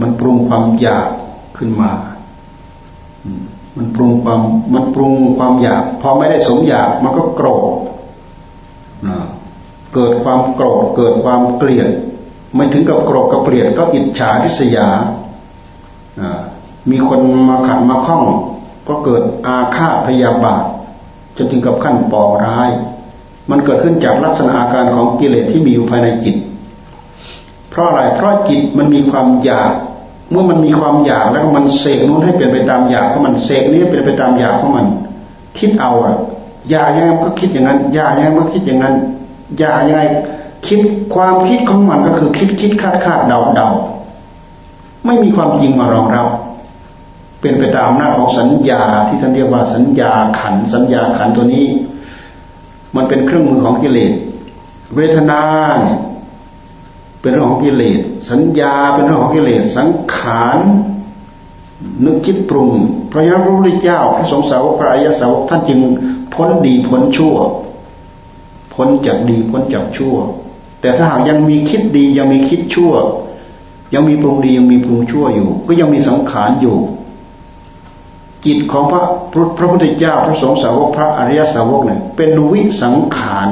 มันปรุงความอยากขึ้นมา มันปรุงความ มันปรุงความอยาก พอไม่ได้สมอยาก มันก็โกรธเกิดความโกรธ เกิดความเกลียด ไม่ถึงกับโกรธกับเกลียด ก็อิจฉาทิษยา มีคนมาขัดมาข้อง ก็เกิดอาฆาตพยาบาท จนถึงกับขั้นปองร้าย มันเกิดขึ้นจากลักษณะอาการของกิเลสที่มีอยู่ภายในจิต เพราะอะไร เพราะจิตมันมีความอยาก เมื่อมันมีความอยากแล้วมันเสกนู้นให้เป็นไปตามอยากของมันเสกนี้เป็นไปตามอยากของมัน คิดเอาอะอยากยังไงก็คิดอย่างนั้นอยากยังไงก็คิดอย่างนั้นอยากยังไงคิดความคิดของมันก็คือคิดคิดคาดคาดเดาเดาไม่มีความจริงมารองรับเป็นไปตามอำนาของสัญญาที่ท่านเรียกว่าสัญญาขันสัญญาขันตัวนี้ มันเป็นเครื่องมือของกิเลสเวทนาเนี่ย เป็นเรื่องของกิเลสสัญญาเป็นเรื่องของกิเลสสังขารนึกคิดปรุงพระยาพระพุทธเจ้าพระสงฆ์สาวกพระอริยสาวกท่านจึงพ้นดีพ้นชั่ว พ้นจากดีพ้นจากชั่ว แต่ถ้าหากยังมีคิดดียังมีคิดชั่ว ยังมีปรุงดียังมีปรุงชั่วอยู่ ก็ยังมีสังขารอยู่ จิตของพระพระพุทธเจ้า พระสงฆ์สาวกพระอริยสาวกเนี่ยเป็นวิสังขาร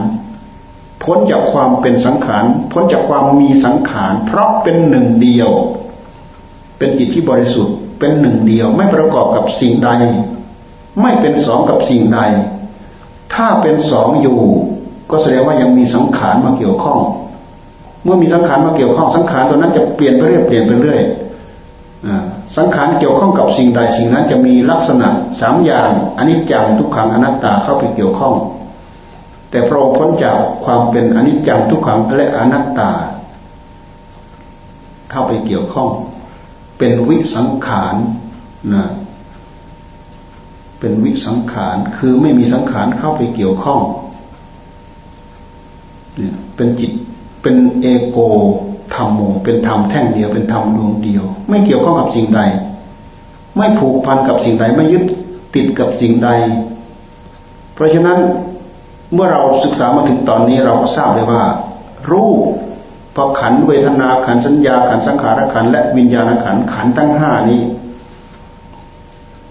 พ้นจากความเป็นสังขารพ้นจากความมีสังขารเพราะเป็นหนึ่งเดียว เป็นจิตที่บริสุทธิ์เป็นหนึ่งเดียว ไม่ประกอบกับสิ่งใด ไม่เป็นสองกับสิ่งใด ถ้าเป็นสองอยู่ ก็แสดงว่ายังมีสังขารมาเกี่ยวข้อง เมื่อมีสังขารมาเกี่ยวข้องสังขารตัวนั้นจะเปลี่ยนไปเรื่อยเปลี่ยนไปเรื่อยสังขารเกี่ยวข้องกับสิ่งใดสิ่งนั้นจะมีลักษณะสามอย่างอันนี้จังทุกขังอนัตตาเข้าไปเกี่ยวข้อง แต่พระองค์พ้นจากความเป็นอนิจจังทุกขังและอนัตตา เข้าไปเกี่ยวข้อง เป็นวิสังขารนะเป็นวิสังขารคือไม่มีสังขารเข้าไปเกี่ยวข้องเนี่ยเป็นจิตเป็นเอโกธรรมโมเป็นธรรมแท่งเดียวเป็นธรรมดวงเดียว ไม่เกี่ยวข้องกับสิ่งใด ไม่ผูกพันกับสิ่งใดไม่ยึดติดกับสิ่งใด เพราะฉะนั้น เมื่อเราศึกษามาถึงตอนนี้เราก็ทราบเลยว่า รูปพอขันเวทนาขันสัญญาขันสังขารขันและวิญญาณขันขันทั้งห้านี้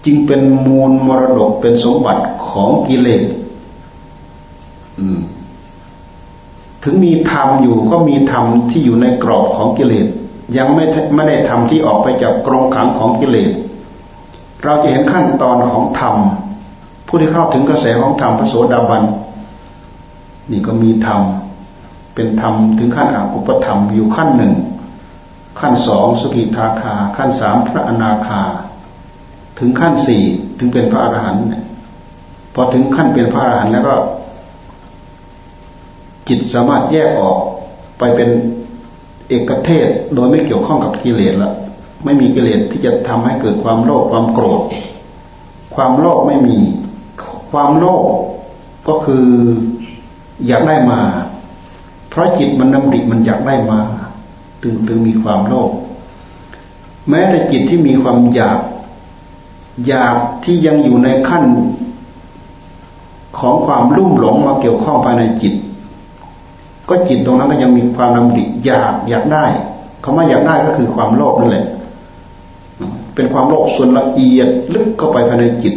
จึงเป็นมูลมรดกเป็นสมบัติของกิเลสถึงมีธรรมอยู่ก็มีธรรมที่อยู่ในกรอบของกิเลสยังไม่ไม่ได้ธรรมที่ออกไปจากกรงขังของกิเลสเราจะเห็นขั้นตอนของธรรมผู้ที่เข้าถึงกระแสของธรรมพระโสดาบัน นี่ก็มีธรรม เป็นธรรมถึงขั้นอากุปธรรมอยู่ขั้นหนึ่ง ขั้นสองสกิทาคา ขั้นสามพระอนาคา ถึงขั้นสี่ถึงเป็นพระอรหันต์พอถึงขั้นเป็นพระอรหันต์แล้วก็ จิตสามารถแยกออกไปเป็นเอกเทศโดยไม่เกี่ยวข้องกับกิเลสละไม่มีกิเลสที่จะทำให้เกิดความโลภความโกรธ ความโลภไม่มี ความโลภก็คือ อยากได้มา เพราะจิตมันนำริมันอยากได้มา ถึงถึงมีความโลภแม้แต่จิตที่มีความอยาก อยากที่ยังอยู่ในขั้น ของความรุ่มหลงมาเกี่ยวข้องภายในจิต ก็จิตตรงนั้นก็ยังมีความนำริอยากอยากได้คำว่าอยากได้ก็คือความโลภนั่นแหละ เป็นความโลภส่วนละเอียดลึกเข้าไปภายในจิต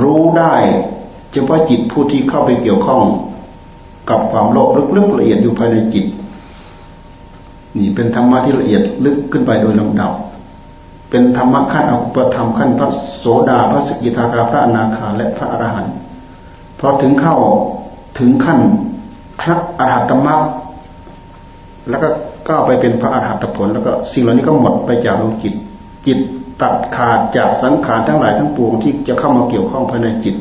รู้ได้ เฉพาะจิตผู้ที่เข้าไปเกี่ยวข้องกับความโลภลึกๆละเอียดอยู่ภายในจิต นี่เป็นธรรมะที่ละเอียดลึกขึ้นไปโดยลำดับ เป็นธรรมะขั้นอภปธรรมขั้นพระโสดาพระสกิทาคาพระอนาคาและพระอรหันต์พอถึงเข้าถึงขั้นพระอรหัตมรรคแล้วก็ก้าวไปเป็นพระอรหัตผล แล้วก็สิ่งเหล่านี้ก็หมดไปจากดวงจิต จิตตัดขาดจากสังขารทั้งหลายทั้งปวงที่จะเข้ามาเกี่ยวข้องภายในจิต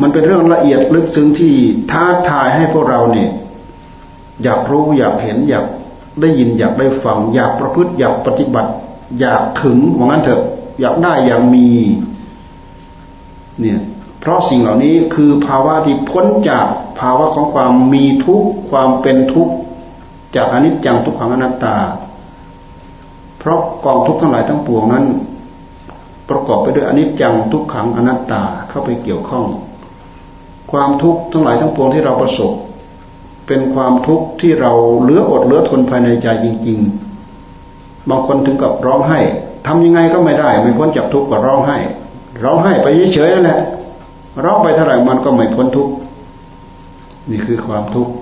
มันเป็นเรื่องละเอียดลึกซึ้งที่ท้าทายให้พวกเราเนี่ย อยากรู้อยากเห็นอยากได้ยินอยากได้ฟัง อยากประพฤติอยากปฏิบัติ อยากถึงว่างั้นเถอะ อยากได้อยากมี เนี่ย เพราะสิ่งเหล่านี้คือภาวะที่พ้นจากภาวะของความมีทุกข์ความเป็นทุกข์จากอนิจจังทุกขังอนัตตา เพราะกองทุกข์ทั้งหลายทั้งปวงนั้น ประกอบไปด้วยอนิจจังทุกขังอนัตตาเข้าไปเกี่ยวข้อง ความทุกข์ทั้งหลายทั้งปวงที่เราประสบ เป็นความทุกข์ที่เราเหลืออดเหลือทนภายในใจจริง ๆ บางคนถึงกับร้องไห้ทำยังไงก็ไม่ได้ ไม่พ้นจากทุกข์ก็ร้องไห้ร้องไห้ไปเฉยๆนั่นแหละร้องไปเท่าไหร่มันก็ไม่พ้นทุกข์นี่คือความทุกข์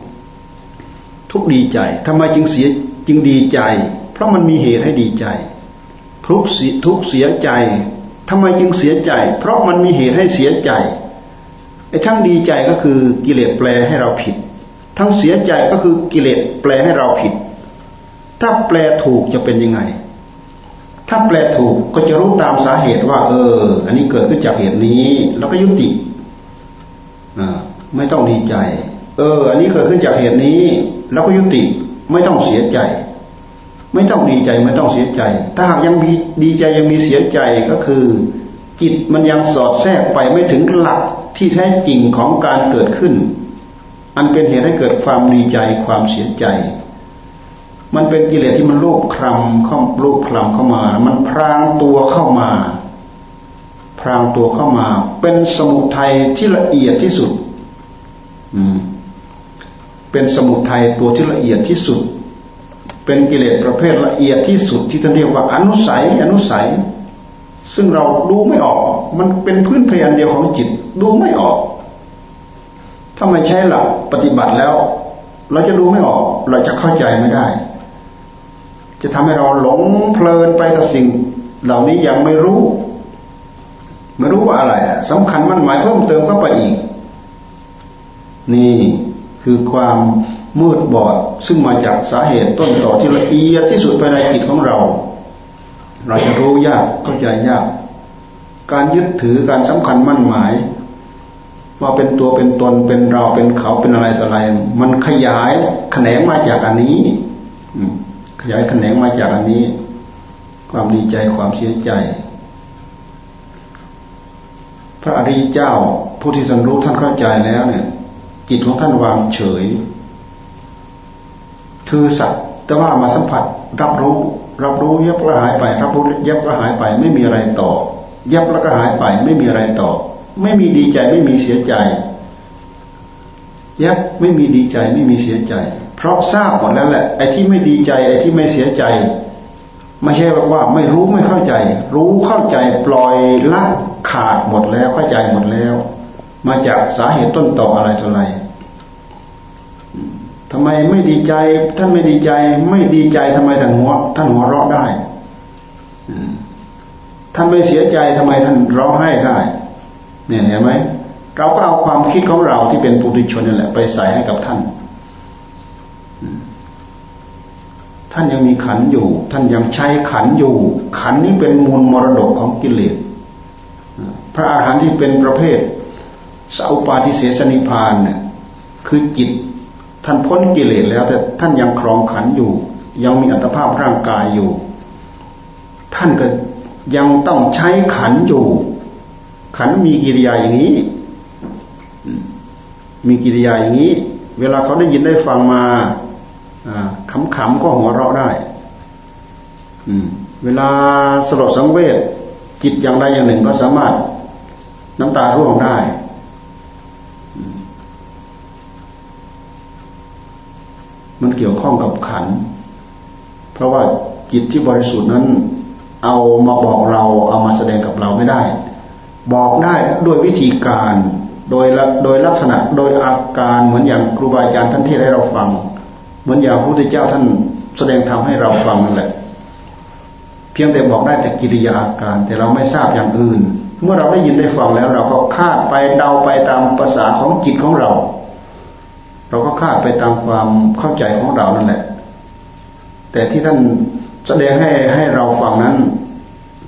ทุกดีใจทำไมจึงเสียจึงดีใจ เพราะมันมีเหตุให้ดีใจ ทุกทุกเสียใจทำไมจึงเสียใจ เพราะมันมีเหตุให้เสียใจ ไอ้ทั้งดีใจก็คือกิเลสแปลให้เราผิด ทั้งเสียใจก็คือกิเลสแปลให้เราผิด ถ้าแปลถูกจะเป็นยังไง ถ้าแปลถูกก็จะรู้ตามสาเหตุว่า เออ อันนี้เกิดขึ้นจากเหตุนี้ แล้วก็ยุติอ่าไม่ต้องดีใจ เออ อันนี้เกิดขึ้นจากเหตุนี้ แล้วก็ยุติ ไม่ต้องเสียใจ ไม่ต้องดีใจ ไม่ต้องเสียใจ ถ้าหากยังมีดีใจยังมีเสียใจก็คือ จิตมันยังสอดแทรกไปไม่ถึงหลัก ที่แท้จริงของการเกิดขึ้น อันเป็นเหตุให้เกิดความดีใจความเสียใจ มันเป็นกิเลสที่มันลูบคลำเข้าลูบคลำเข้ามา มันพรางตัวเข้ามาพรางตัวเข้ามา เป็นสมุทัยที่ละเอียดที่สุด อืม เป็นสมุทัยตัวที่ละเอียดที่สุด เป็นกิเลสประเภทละเอียดที่สุดที่ท่านเรียกว่าอนุสัย อนุสัย ซึ่งเราดูไม่ออก มันเป็นพื้นเพยนเดียวของจิต ดูไม่ออก ถ้าไม่ใช้หลักปฏิบัติแล้ว เราจะดูไม่ออก เราจะเข้าใจไม่ได้ จะทำให้เราหลงเพลินไปกับสิ่ง เหล่านี้ยังไม่รู้ไม่รู้ว่าอะไรสำคัญมันหมายเพิ่มเติมเข้าไปอีก นี่คือความมืดบอดซึ่งมาจากสาเหตุต้นต่อที่ละเอียดที่สุดภายในจิตของเรา เราจะรู้ยากเข้าใจยาก การยึดถือการสำคัญมั่นหมายว่าเป็นตัวเป็นตนเป็นเราเป็นเขาเป็นอะไรต่ออะไร มันขยายแขนงมาจากอันนี้ขยายแขนงมาจากอันนี้ ความดีใจความเสียใจ พระอริยเจ้าผู้ที่สันรู้ท่านเข้าใจแล้วเนี่ย จิตของท่านวางเฉย คือสัตว์แต่ว่ามาสัมผัสรับรู้ รับรู้เย็บแล้วหายไป รับรู้เย็บแล้วหายไป ไม่มีอะไรต่อ เย็บแล้วก็หายไป ไม่มีอะไรต่อ ไม่มีดีใจไม่มีเสียใจเย็บไม่มีดีใจไม่มีเสียใจ เพราะทราบหมดแล้วแหละไอ้ที่ไม่ดีใจไอ้ที่ไม่เสียใจไม่ใช่ว่าไม่รู้ไม่เข้าใจ รู้เข้าใจปล่อยละขาดหมดแล้วเข้าใจหมดแล้ว มาจากสาเหตุต้นต่ออะไรเท่าไร ทำไมไม่ดีใจ ท่านไม่ดีใจ ไม่ดีใจทำไมท่านหัว ท่านหัวเราะได้ท่านไม่เสียใจทำไมท่านร้องไห้ได้ เนี่ยเห็นไหมเราก็เอาความคิดของเราที่เป็นปุถุชนนี่แหละ ไปใส่ให้กับท่าน ท่านยังมีขันอยู่ ท่านยังใช้ขันอยู่ ขันนี้เป็นมูลมรดกของกิเลสพระอาหารที่เป็นประเภทสัพปาทิเสสนิพานเนี่ยคือจิต ท่านพ้นกิเลสแล้วแต่ท่านยังครองขันอยู่ ยังมีอัตภาพร่างกายอยู่ ท่านก็ยังต้องใช้ขันอยู่ ขันมีกิริยาอย่างนี้ มีกิริยาอย่างนี้ เวลาเขาได้ยินได้ฟังมาขำๆก็หัวเราะได้เวลาสลดสังเวชจิตอย่างใดอย่างหนึ่งก็สามารถน้ำตาร่วงได้ มันเกี่ยวข้องกับขัน เพราะว่าจิตที่บริสุทธิ์นั้น เอามาบอกเราเอามาแสดงกับเราไม่ได้ บอกได้ด้วยวิธีการโดยโดยลักษณะโดยอาการเหมือนอย่างครูบาอาจารย์ท่านเที่ให้เราฟัง เหมือนอย่างพระพุทธเจ้าท่านแสดงธรรมให้เราฟังนั่นแหละ เพียงแต่บอกได้แต่กิริยาอาการ แต่เราไม่ทราบอย่างอื่น เมื่อเราได้ยินได้ฟังแล้วเราก็คาดไปเดาไปตามภาษาของจิตของเรา เราก็คาดไปตามความเข้าใจของเรานั่นแหละ แต่ที่ท่านแสดงให้ให้เราฟังนั้น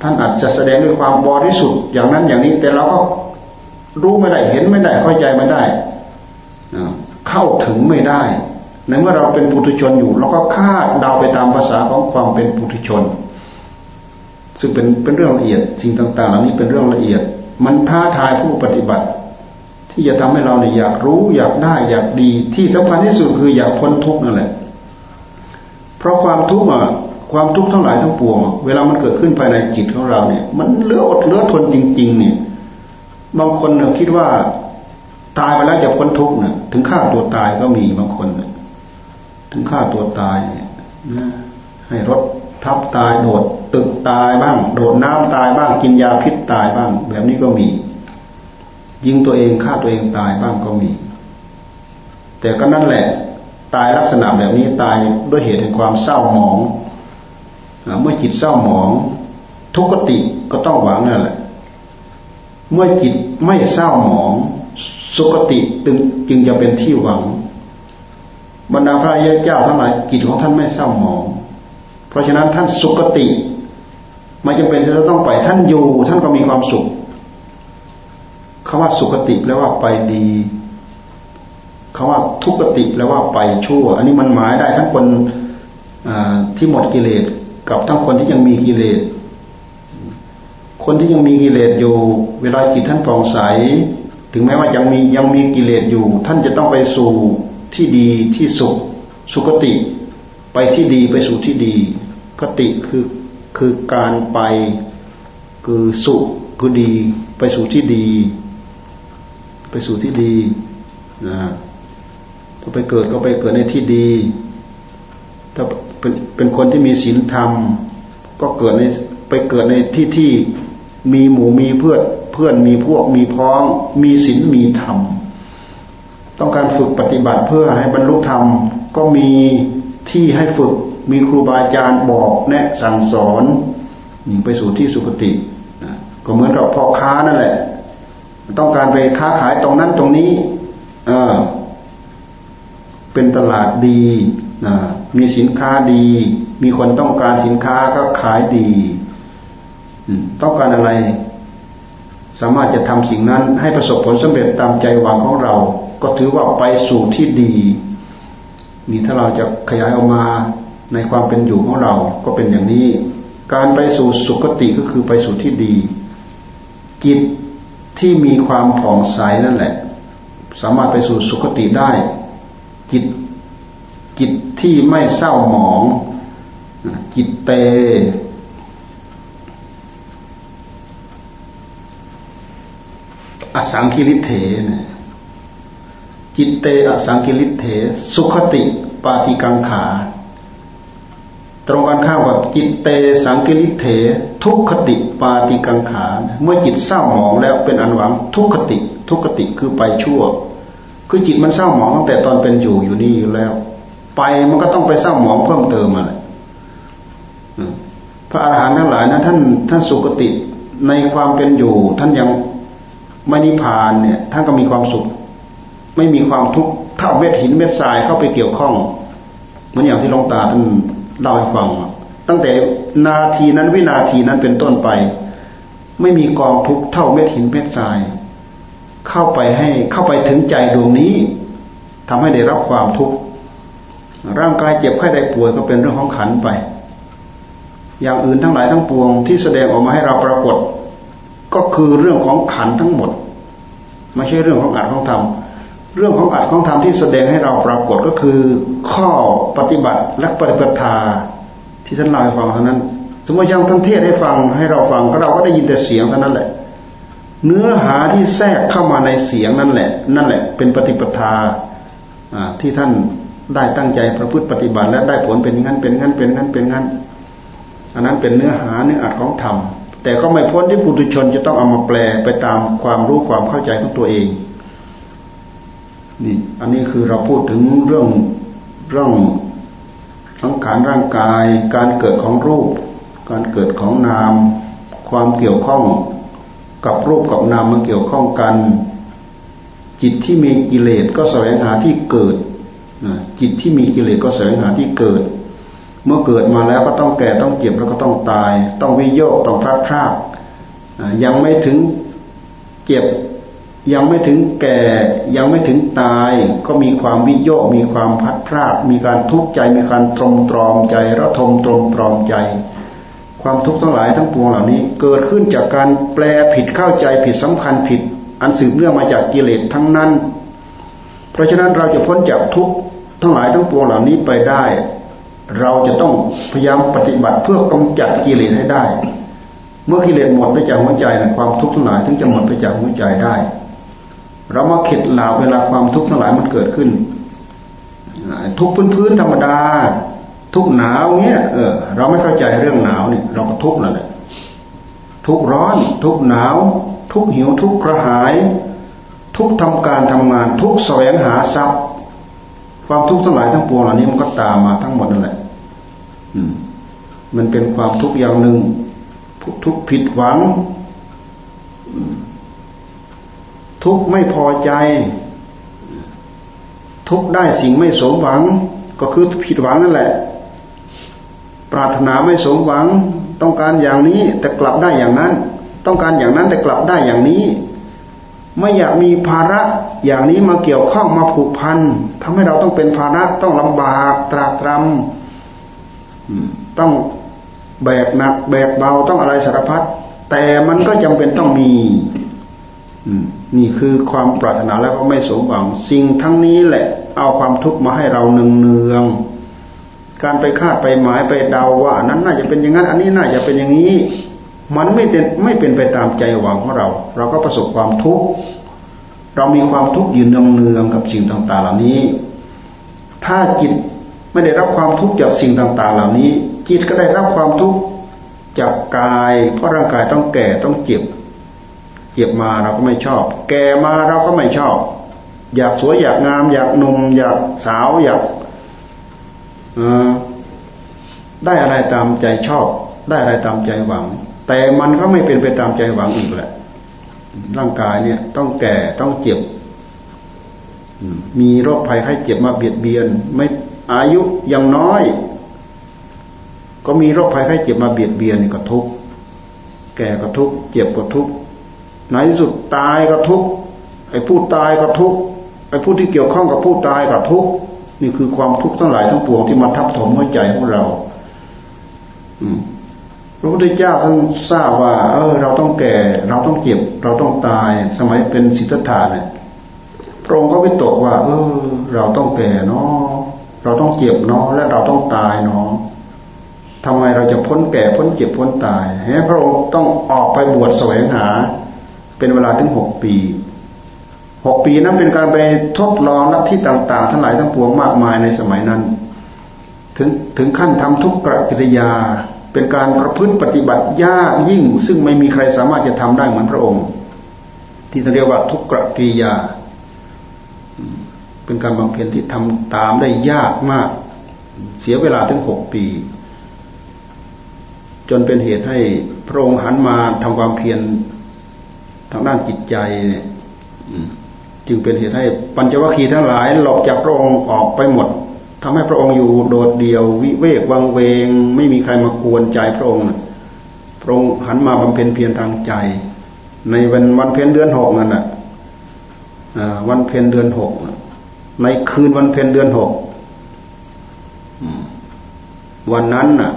ท่านอาจจะแสดงด้วยความบริสุทธิ์อย่างนั้นอย่างนี้ แต่เราก็รู้ไม่ได้เห็นไม่ได้เข้าใจไม่ได้เข้าถึงไม่ได้ในเมื่อเราเป็นปุถุชนอยู่เราก็คาดเดาไปตามภาษาของความเป็นปุถุชน ซึ่งเป็นเป็นเรื่องละเอียดสิ่งต่าง ๆ เหล่านี้เป็นเรื่องละเอียด มันท้าทายผู้ปฏิบัติ ที่จะทำให้เราเนี่ยอยากรู้อยากได้อยากดี ที่สำคัญที่สุดคืออยากพ้นทุกข์นั่นแหละ เพราะความทุกข์อะความทุกข์ทั้งหลายทั้งปวง เวลามันเกิดขึ้นภายในจิตของเราเนี่ย มันเลืออดเลือทนจริง ๆ เนี่ย บางคนเนี่ยคิดว่าตายไปแล้วจะพ้นทุกข์เนี่ยถึงฆ่าตัวตายก็มีบางคนเนี่ยถึงฆ่าตัวตายเนี่ยให้รถทับตายโดดตึกตายบ้าง โดดน้ำตายบ้างกินยาพิษตายบ้าง แบบนี้ก็มี ยิงตัวเองฆ่าตัวเองตายบ้างก็มี แต่ก็นั่นแหละ ตายลักษณะแบบนี้ตายด้วยเหตุแห่งความเศร้าหมองเมื่อจิตเศร้าหมอง ทุกขติก็ต้องหวังนั่นแหละ เมื่อจิตไม่เศร้าหมอง สุขติจึงจึงจะเป็นที่หวัง บรรดาพระยาเจ้าทั้งหลายจิตของท่านไม่เศร้าหมอง เพราะฉะนั้นท่านสุขติไม่จำเป็นจะต้องไปท่านอยู่ ท่านก็มีความสุข คำว่าสุขติแปลว่าไปดีคำว่าทุกติแปลว่าไปชั่ว อันนี้มันหมายได้ทั้งคนที่หมดกิเลสกับทั้งคนที่ยังมีกิเลส คนที่ยังมีกิเลสอยู่ เวลาจิตท่านผ่องใส ถึงแม้ว่ายังมียังมีกิเลสอยู่ ท่านจะต้องไปสู่ที่ดีที่สุข สุคติ ไปที่ดีไปสู่ที่ดีคติคือคือการไปคือสุขคือดีไปสู่ที่ดี ไปสู่ที่ดีนะถ้าไปเกิดก็ไปเกิดในที่ดี ถ้าเป็นเป็นคนที่มีศีลธรรม ก็เกิดในไปเกิดในที่ที่มีหมู่มีเพื่อนเพื่อนมีพวกมีพ้อง มีศีลมีธรรม ต้องการฝึกปฏิบัติเพื่อให้บรรลุธรรม ก็มีที่ให้ฝึกมีครูบาอาจารย์บอกแนะสั่งสอนไปสู่ที่สุคติก็เหมือนกับพ่อค้านั่นแหละ ต้องการไปค้าขายตรงนั้นตรงนี้เออเป็นตลาดดีมีสินค้าดี มีคนต้องการสินค้าก็ขายดีต้องการอะไร สามารถจะทำสิ่งนั้น ให้ประสบผลสำเร็จตามใจหวังของเรา ก็ถือว่าไปสู่ที่ดีนี่ถ้าเราจะขยายออกมาในความเป็นอยู่ของเราก็เป็นอย่างนี้ การไปสู่สุคติก็คือไปสู่ที่ดี จิต ที่มีความผ่องใสนั่นแหละ สามารถไปสู่สุคติได้ จิตจิตที่ไม่เศร้าหมอง จิตเต อสังคิริเถนะจิตเตอสังคิริเถ สุขติปาติกังขา ตรงกันข้ามกับจิตเตสังกิริเถ ทุกขติปาติกังขา เมื่อจิตเศร้าหมองแล้วเป็นอันหวังทุกขติ ทุกขติคือไปชั่ว คือจิตมันเศร้าหมองตั้งแต่ตอนเป็นอยู่อยู่นี่อยู่แล้ว ไปมันก็ต้องไปเศร้าหมองเพิ่มเติมมาเลยพระอาหารหันต์ทั้งหลายนะท่านท่านสุขติในความเป็นอยู่ ท่านยังไม่นิพานเนี่ย ท่านก็มีความสุข ไม่มีความทุกข์ถ้าเม็ดหินเม็ดทรายเข้าไปเกี่ยวข้องเหมือนอย่างที่หลวงตาท่าน เล่าให้ฟัง ตั้งแต่นาทีนั้นวินาทีนั้นเป็นต้นไป ไม่มีกองทุกเท่าเม็ดหินเม็ดทราย เข้าไปให้เข้าไปถึงใจดวงนี้ทำให้ได้รับความทุกข์ร่างกายเจ็บไข้ได้ป่วยก็เป็นเรื่องของขันไป อย่างอื่นทั้งหลายทั้งปวงที่แสดงออกมาให้เราปรากฏ ก็คือเรื่องของขันทั้งหมด ไม่ใช่เรื่องของอัดของธรรม เรื่องของอัดของธรรมที่แสดงให้เราปรากฏก็คือ ข้อปฏิบัติและปฏิปทาที่ท่านเล่าให้ฟังเท่านั้น สมมติยังท่านเทศให้ฟังให้เราฟังก็เราก็ได้ยินแต่เสียงเท่านั้นแหละ เนื้อหาที่แทรกเข้ามาในเสียงนั่นแหละ นั่นแหละ เป็นปฏิปทาที่ท่านได้ตั้งใจประพฤติปฏิบัติ และได้ผลเป็นงั้นเป็นงั้นเป็นงั้นเป็นงั้น อันนั้นเป็นเนื้อหาเนื้ออัดของธรรมแต่ก็ไม่พ้นที่ปุถุชนจะต้องเอามาแปลไปตามความรู้ความเข้าใจของตัวเอง นี่ อันนี้คือเราพูดถึงเรื่องเรื่องสังขารร่างกาย การเกิดของรูป การเกิดของนาม ความเกี่ยวข้องกับรูปกับนามมันเกี่ยวข้องกัน จิตที่มีกิเลสก็แสวงหาที่เกิดจิตที่มีกิเลสก็แสวงหาที่เกิด เมื่อเกิดมาแล้วก็ต้องแก่ต้องเจ็บแล้วก็ต้องตาย ต้องวิโยกต้องพลาดพลาดยังไม่ถึงเจ็บ ยังไม่ถึงแก่ยังไม่ถึงตาย ก็มีความวิโยกมีความพัดพลาดมีการทุกข์ใจมีการตรมตรอมใจระทมตรมตรอมใจ ความทุกข์ทั้งหลายทั้งปวงเหล่านี้ เกิดขึ้นจากการแปลผิดเข้าใจผิดสำคัญผิด อันสืบเนื่องมาจากกิเลสทั้งนั้น เพราะฉะนั้นเราจะพ้นจากทุกข์ทั้งหลายทั้งปวงเหล่านี้ไปได้ เราจะต้องพยายามปฏิบัติเพื่อกำจัดกิเลสให้ได้ เมื่อกิเลสหมดไปจากหัวใจความทุกข์ทั้งหลายถึงจะหมดไปจากหัวใจได้ เรามาเข็ดหลาเวลาความทุกข์ทั้งหลายมันเกิดขึ้น ทุกพื้นๆธรรมดา ทุกหนาวเงี้ยเออเราไม่เข้าใจเรื่องหนาวเนี่ยเราก็ทุกข์แล้วแหละทุกร้อน ทุกหนาว ทุกหิวทุกกระหาย ทุกทำการทำงาน ทุกแสวงหาทรัพย์ ความทุกข์ทั้งหลายทั้งปวงเหล่านี้มันก็ตามมาทั้งหมดนั่นแหละมันเป็นความทุกข์อย่างหนึ่งทุกข์ผิดหวัง ทุกข์ไม่พอใจ ทุกข์ได้สิ่งไม่สมหวัง ก็คือผิดหวังนั่นแหละ ปรารถนาไม่สมหวัง ต้องการอย่างนี้แต่กลับได้อย่างนั้น ต้องการอย่างนั้นแต่กลับได้อย่างนี้ ไม่อยากมีภาระอย่างนี้มาเกี่ยวข้องมาผูกพันทำให้เราต้องเป็นภาระต้องลำบากตรากตรำต้องแบกหนักแบกเบาต้องอะไรสารพัดแต่มันก็จำเป็นต้องมี นี่คือความปรารถนาแล้วก็ไม่สมหวัง สิ่งทั้งนี้แหละ เอาความทุกข์มาให้เราเนืองเนืองการไปคาดไปหมายไปเดาว่า นั้นน่าจะเป็นอย่างนั้น อันนี้น่าจะเป็นอย่างนี้ มันไม่เป็นไม่เป็นไปตามใจหวังของเรา เราก็ประสบความทุกข์เรามีความทุกข์ยืนเนืองเนืองกับสิ่งต่างๆ เหล่านี้ ถ้าจิตไม่ได้รับความทุกข์จากสิ่งต่าง ๆ เหล่านี้ จิตก็ได้รับความทุกข์จากกาย เพราะร่างกายต้องแก่ต้องเจ็บ เจ็บมาเราก็ไม่ชอบ แก่มาเราก็ไม่ชอบ อยากสวยอยากงาม อยากหนุ่มอยากสาวอยากได้อะไรตามใจชอบ ได้อะไรตามใจหวัง แต่มันก็ไม่เป็นไปตามใจหวังอีกแหละ ร่างกายเนี่ย ต้องแก่ต้องเจ็บมีโรคภัยไข้เจ็บมาเบียดเบียน ไม่อายุยังน้อย ก็มีโรคภัยไข้เจ็บมาเบียดเบียนก็ทุกข์แก่ก็ทุกข์เจ็บก็ทุกข์ ในที่สุดตายก็ทุกข์ไอ้ผู้ตายก็ทุกข์ไอ้ผู้ที่เกี่ยวข้องกับผู้ตายก็ทุกข์นี่คือความทุกข์ทั้งหลายทั้งปวงที่มาทับถมหัวใจของเราพระพุทธเจ้าท่านทราบว่า เออ เราต้องแก่ เราต้องเจ็บ เราต้องตาย สมัยเป็นสิทธัตถะเนี่ยพระองค์ก็วิตกว่า เออ เราต้องแก่เนาะเราต้องเจ็บเนาะและเราต้องตายเนาะทำไมเราจะพ้นแก่พ้นเจ็บพ้นตายเฮ้พระองค์ต้องออกไปบวชแสวงหา เป็นเวลาถึงหกปีหกปีนั้นเป็นการไปทดลองลัทธิต่าง ๆ ทั้งหลายทั้งปวงมากมายในสมัยนั้น ถึงถึงขั้นทำทุกกกิริยา เป็นการประพฤติปฏิบัติยากยิ่ง ซึ่งไม่มีใครสามารถจะทำได้เหมือนพระองค์ ที่เรียกว่าทุกกกิริยา เป็นการบำเพ็ญที่ทำตามได้ยากมาก เสียเวลาถึงหกปี จนเป็นเหตุให้พระองค์หันมาทำความเพียร ทางด้านจิตใจเนี่ยจึงเป็นเหตุให้ปัญจวัคคีย์ทั้งหลายหลบจากพระองค์ออกไปหมดทำให้พระองค์อยู่โดดเดี่ยว วิเวกวังเวง ไม่มีใครมากวนใจพระองค์พระองค์หันมาบำเพ็ญเพียรทางใจ ในวันวันเพ็ญเดือนหกนั่นแหะวันเพ็ญเดือนหกในคืนวันเพ็ญเดือนหกวันนั้นน่ะ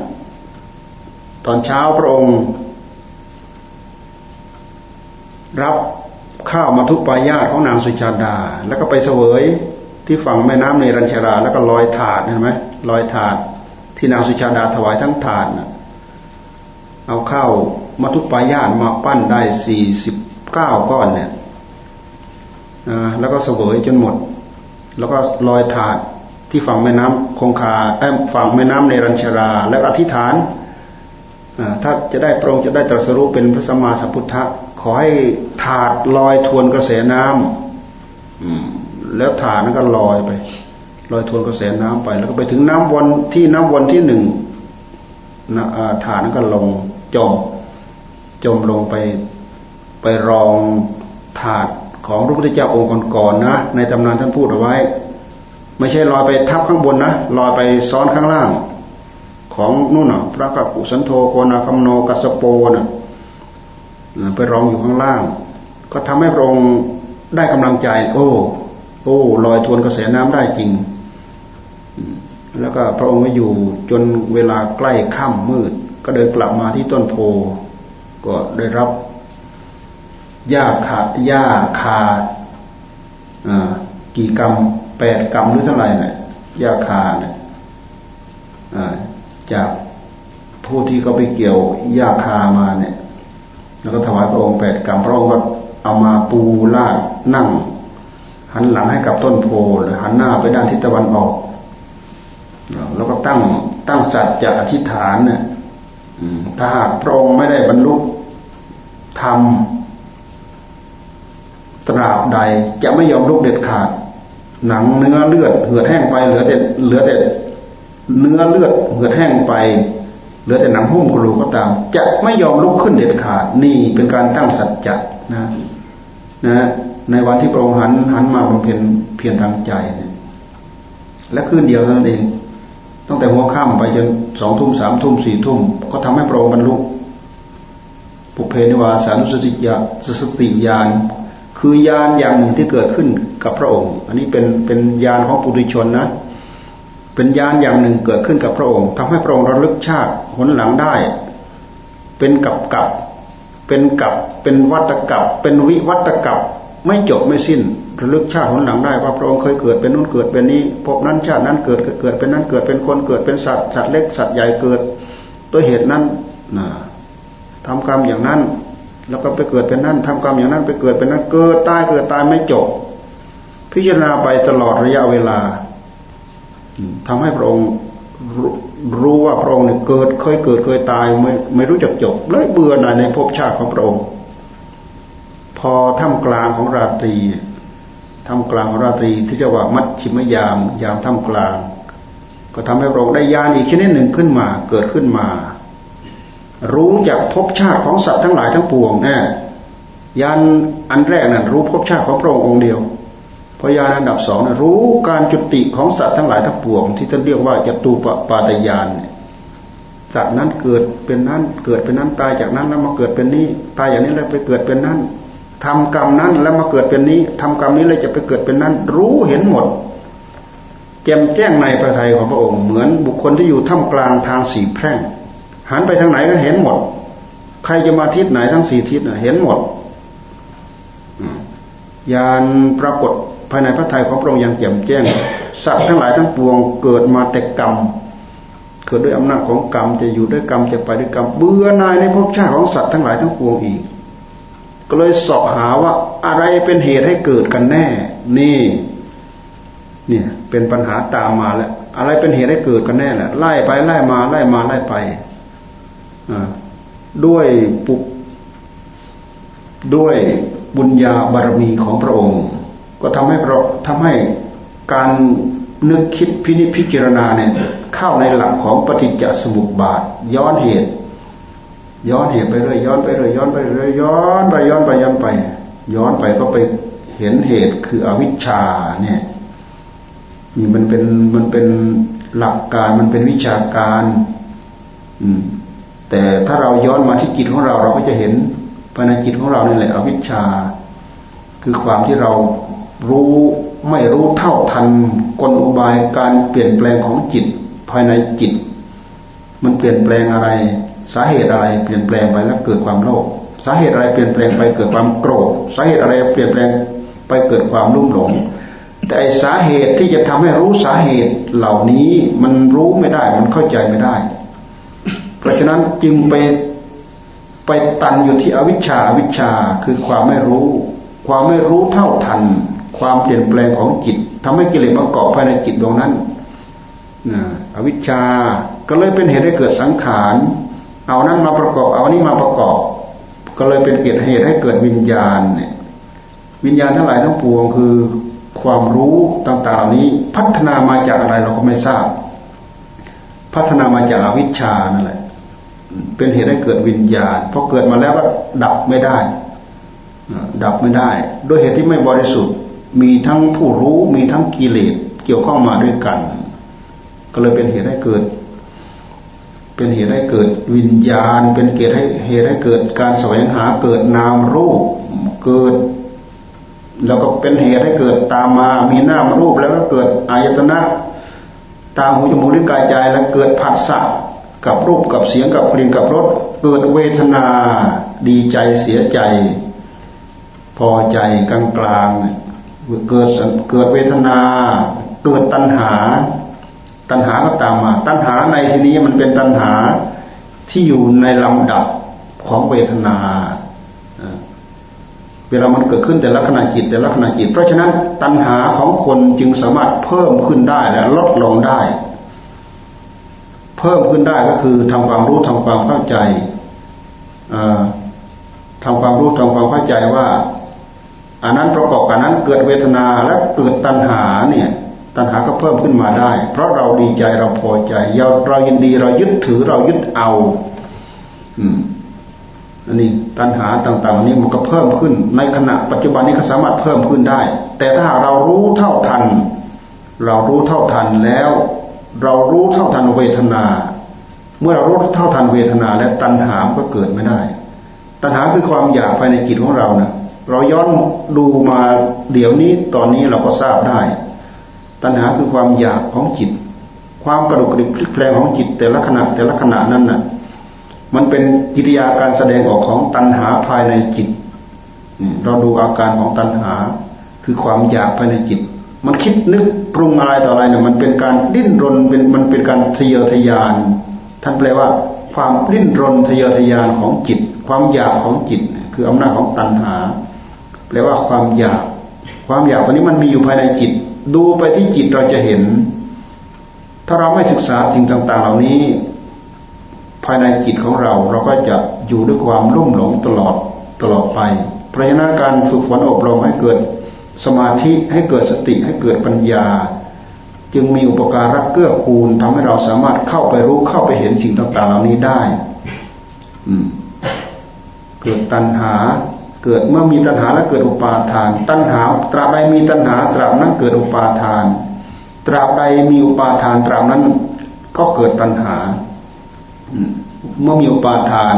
ตอนเช้าพระองค์ รับข้าวมาทุปายาตของนางสุชาดา แล้วก็ไปเสวยที่ฝั่งแม่น้ำในรัญชารา แล้วก็ลอยถาดเห็นไหมลอยถาด ที่นางสุชาดาถวายทั้งถาดเอาข้าวมาทุปายาตมาปั้นได้สี่สิบเก้าก้อนเนี่ยแล้วก็เสวยจนหมด แล้วก็ลอยถาดที่ฝั่งแม่น้ำคงคาแอมฝั่งแม่น้ำในรัญชารา แล้วอธิษฐานถ้าจะได้พระองค์จะได้ตรัสรู้เป็นพระสัมมาสัมพุทธะ ขอให้ถาดลอยทวนกระแสน้ำแล้วถาดนั้นก็ลอยไป ลอยทวนกระแสน้ำไป แล้วก็ไปถึงน้ำวนที่น้ำวนที่หนึ่งถาดนั้นก็ลงจม จมลงไปไปรองถาดของพระพุทธเจ้าองค์ก่อนๆนะในตำนานท่านพูดเอาไว้ ไม่ใช่ลอยไปทับข้างบนนะลอยไปซ้อนข้างล่าง ของนู่นน่ะ พระกักุสันโธโกนาคัมโนกัสโปน่ะ ไปรองอยู่ข้างล่าง ก็ทำให้พระองค์ได้กำลังใจ โอ้ โอ้ลอยทวนกระแสน้ำได้จริง แล้วก็พระองค์ก็อยู่จนเวลาใกล้ค่ำมืด ก็เดินกลับมาที่ต้นโพก็ได้รับหญ้าขาดหญ้าขาดกี่กรรมแปดกรรมหรือเท่าไหร่เนี่ยหญ้าขาเนี่ยจากผู้ที่เขาไปเกี่ยวหญ้าคามาเนี่ย แล้วก็ถวายพระองค์แปดกรรมพระองค์ก็เอามาปูลาดนั่ง หันหลังให้กับต้นโพหรือหันหน้าไปด้านทิศตะวันออก แล้วก็ตั้งตั้งสัจจะอธิษฐานเนี่ยถ้าหากพระองค์ไม่ได้บรรลุธรรมตราบใดจะไม่ยอมลุกเด็ดขาด หนังเนื้อเลือดเหือดแห้งไปเหลือแต่เหลือแต่เนื้อเลือดเหือดแห้งไป เหลือแต่หนังหุ้มกระดูกก็ตาม จะไม่ยอมลุกขึ้นเด็ดขาดนี่เป็นการตั้งสัจจะนะนะในวันที่พระองค์หันหันมาบำเพ็ญเพียรทางใจเนี่ยและคืนเดียวเท่านั้นเอง ตั้งแต่หัวค่ำไปจนสองทุ่มสามทุ่มสี่ทุ่ม ก็ทำให้พระองค์บรรลุปุเพนิวาสานุสติญาสติญาณคือญาณอย่างหนึ่งที่เกิดขึ้นกับพระองค์ อันนี้เป็นเป็นญาณของปุถุชนนะ เป็นญาณอย่างหนึ่งเกิดขึ้นกับพระองค์ทำให้พระองค์ระลึกชาติหนหลังได้ เป็นกับกับเป็นกับเป็นวัตกับเป็นวิวัตกับไม่จบไม่สิ้นระลึกชาติหนหลังได้ว่าพระองค์เคยเกิดเป็นนู้นเกิดเป็นนี้พบนั้นชาตินั้นเกิดเกิดเป็นนั้นเกิดเป็นคนเกิดเป็นสัตว์สัตว์เล็กสัตว์ใหญ่เกิดตัวเหตุนั้นนะทำกรรมอย่างนั้น แล้วก็ไปเกิดเป็นนั้นทำกรรมอย่างนั้นไปเกิดเป็นนั้นเกิดตายเกิดตายไม่จบ พิจารณาไปตลอดระยะเวลา ทำให้พระองค์รู้ว่าพระองค์เนี่ยเกิดเคยเกิดเคยตายไม่ไม่รู้จักจบเลยเบื่อหน่ายในภพชาติของพระองค์ พอท่ามกลางของราตรีท่ามกลางราตรีที่เรียกว่ามัชชิมยามยามท่ามกลาง ก็ทำให้พระองค์ได้ญาณอีกชนิดหนึ่งขึ้นมาเกิดขึ้นมา รู้จากภพชาติของสัตว์ทั้งหลายทั้งปวงแน่ยานอันแรกนั้นรู้ภพชาติของพระองค์องค์เดียว พยานอันดับสองนะรู้การจุติของสัตว์ทั้งหลายทั้งปวง ที่ท่านเรียกว่าจตูปปาตยานสัตว์นั้นเกิดเป็นนั้นเกิดเป็นนั้นตายจากนั้นแล้วมาเกิดเป็นนี้ ตายอย่างนี้แล้วไปเกิดเป็นนั้นทำกรรมนั้นแล้วมาเกิดเป็นนี้ทำกรรมนี้แล้วจะไปเกิดเป็นนั้น รู้เห็นหมดแจ่มแจ้งในพระทัยของพระองค์เหมือนบุคคลที่อยู่ท่ามกลางทางสีแพร่ง หันไปทางไหนก็เห็นหมด ใครจะมาทิศไหนทั้งสี่ทิศเห็นหมดยานปรากฏ ภายในพระทัยของพระองค์ยังแจ่มแจ้งสัตว์ทั้งหลายทั้งปวงเกิดมาแต่กรรมเกิดด้วยอำนาจของกรรมจะอยู่ด้วยกรรมจะไปด้วยกรรมเบื่อนายในภพชาติของสัตว์ทั้งหลายทั้งปวงอีก ก็เลยสอบหาว่าอะไรเป็นเหตุให้เกิดกันแน่ นี่ เนี่ยเป็นปัญหาตามมาแล้ว อะไรเป็นเหตุให้เกิดกันแน่แหละไล่ไปไล่มาไล่มาไล่ไปด้วยปุด้วยบุญญาบารมีของพระองค์ ก็ทำให้เราทำให้การนึกคิดพินิจพิจารณาเนี่ยเข้าในหลักของปฏิจจสมุปบาท ย้อนเหตุ ย้อนเหตุไปเรื่อยย้อนไปเรื่อยย้อนไปเรื่อยย้อนไปย้อนไปย้อนไป ย้อนไปก็ไปเห็นเหตุคืออวิชชาเนี่ยนี่มันเป็นมันเป็นหลักการมันเป็นวิชาการ อืม แต่ถ้าเราย้อนมาที่จิตของเราเราก็จะเห็นภายในจิตของเราเนี่ยแหละอวิชชา คือความที่เรา รู้ไม่รู้เท่าทันกลอุบายการเปลี่ยนแปลงของจิตภายในจิต มันเปลี่ยนแปลงอะไร สาเหตุอะไรเปลี่ยนแปลงไปแล้วเกิดความโลภสาเหตุอะไรเปลี่ยนแปลงไปเกิดความโกรธสาเหตุอะไรเปลี่ยนแปลงไปเกิดความรุ่มหลง แต่สาเหตุที่จะทำให้รู้สาเหตุเหล่านี้มันรู้ไม่ได้ มันเข้าใจไม่ได้ เพราะฉะนั้นจึงไปไปตันอยู่ที่อวิชชาอวิชชาคือความไม่รู้ ความไม่รู้เท่าทัน ความเปลี่ยนแปลงของจิตทำให้กิเลสมาเกาะภายในจิตดวงนั้นนะอวิชชาก็เลยเป็นเหตุให้เกิดสังขาร เอานั้นมาประกอบ เอานี้มาประกอบ ก็เลยเป็นเหตุเหตุให้เกิดวิญญาณเนี่ยวิญญาณทั้งหลายทั้งปวงคือความรู้ต่างๆเหล่านี้พัฒนามาจากอะไรเราก็ไม่ทราบ พัฒนามาจากอวิชชานั่นแหละ เป็นเหตุให้เกิดวิญญาณพอเกิดมาแล้วก็ดับไม่ได้ดับไม่ได้ ด้วยเหตุที่ไม่บริสุทธิ์ มีทั้งผู้รู้มีทั้งกิเลสเกี่ยวข้องมาด้วยกัน ก็เลยเป็นเหตุให้เกิด เป็นเหตุให้เกิดวิญญาณ เป็นเหตุให้เหตุให้เกิดการแสวงหาเกิดนามรูปเกิด แล้วก็เป็นเหตุให้เกิดตามมามีนามรูปแล้วก็เกิดอายตนะตาหูจมูกลิ้นกายใจแล้วเกิดผัสสะกับรูปกับเสียงกับกลิ่นกับรสเกิดเวทนา ดีใจเสียใจ พอใจกลางกลาง เกิดเกิดเวทนา เกิดตัณหา ตัณหาก็ตามมา ตัณหาในที่นี้มันเป็นตัณหาที่อยู่ในลำดับของเวทนาเวลามันเกิดขึ้นแต่ละขณะจิตแต่ละขณะจิต เพราะฉะนั้นตัณหาของคนจึงสามารถเพิ่มขึ้นได้และลดลงได้ เพิ่มขึ้นได้ก็คือทำความรู้ทำความเข้าใจทำความรู้ทำความเข้าใจว่า อันนั้นประกอบกันนั้นเกิดเวทนาและเกิดตัณหาเนี่ยตัณหาก็เพิ่มขึ้นมาได้ เพราะเราดีใจเราพอใจเราเรายินดีเรายึดถือเรายึดเอาอืมอันนี้ตัณหาต่างๆนี้มันก็เพิ่มขึ้น ในขณะปัจจุบันนี้ก็สามารถเพิ่มขึ้นได้ แต่ถ้าเรารู้เท่าทัน เรารู้เท่าทันแล้ว เรารู้เท่าทันเวทนา เมื่อเรารู้เท่าทันเวทนา แล้วตัณหาก็เกิดไม่ได้ ตัณหาคือความอยากภายในจิตของเรานะ่ะ เราย้อนดูมาเดี๋ยวนี้ตอนนี้เราก็ทราบได้ ตัณหาคือความอยากของจิต ความกระดุกกระดิกคลิกแปลงของจิตแต่ละขณะแต่ละขณะนั้นน่ะ มันเป็นกิริยาการแสดงออกของตัณหาภายในจิตเราดูอาการของตัณหา คือความอยากภายในจิต มันคิดนึกปรุงอะไรต่ออะไรเนี่ยมันเป็นการดิ้นรนเป็นมันเป็นการทะเยอทะยาน ท่านแปลว่า ความดิ้นรนทะเยอทะยานของจิต ความอยากของจิต คืออำนาจของตัณหา แปลว่าความอยาก ความอยากตัวนี้มันมีอยู่ภายในจิต ดูไปที่จิตเราจะเห็น ถ้าเราไม่ศึกษาสิ่งต่าง ๆ เหล่านี้ ภายในจิตของเรา เราก็จะอยู่ด้วยความรุ่มหลงตลอดตลอดไป เพราะฉะนั้นการฝึกฝนอบรมให้เกิดสมาธิให้เกิดสติให้เกิดปัญญา จึงมีอุปการะเกื้อกูลทำให้เราสามารถเข้าไปรู้เข้าไปเห็นสิ่งต่าง ๆ เหล่านี้ได้ อืเกิดตัณหา เกิดเมื่อมีตัณหาแล้วเกิดอุปาทาน ตัณหาตราบใดมีตัณหาตราบนั้นเกิดอุปาทาน ตราบใดมีอุปาทานตราบนั้นก็เกิดตัณหา เมื่อมีอุปาทาน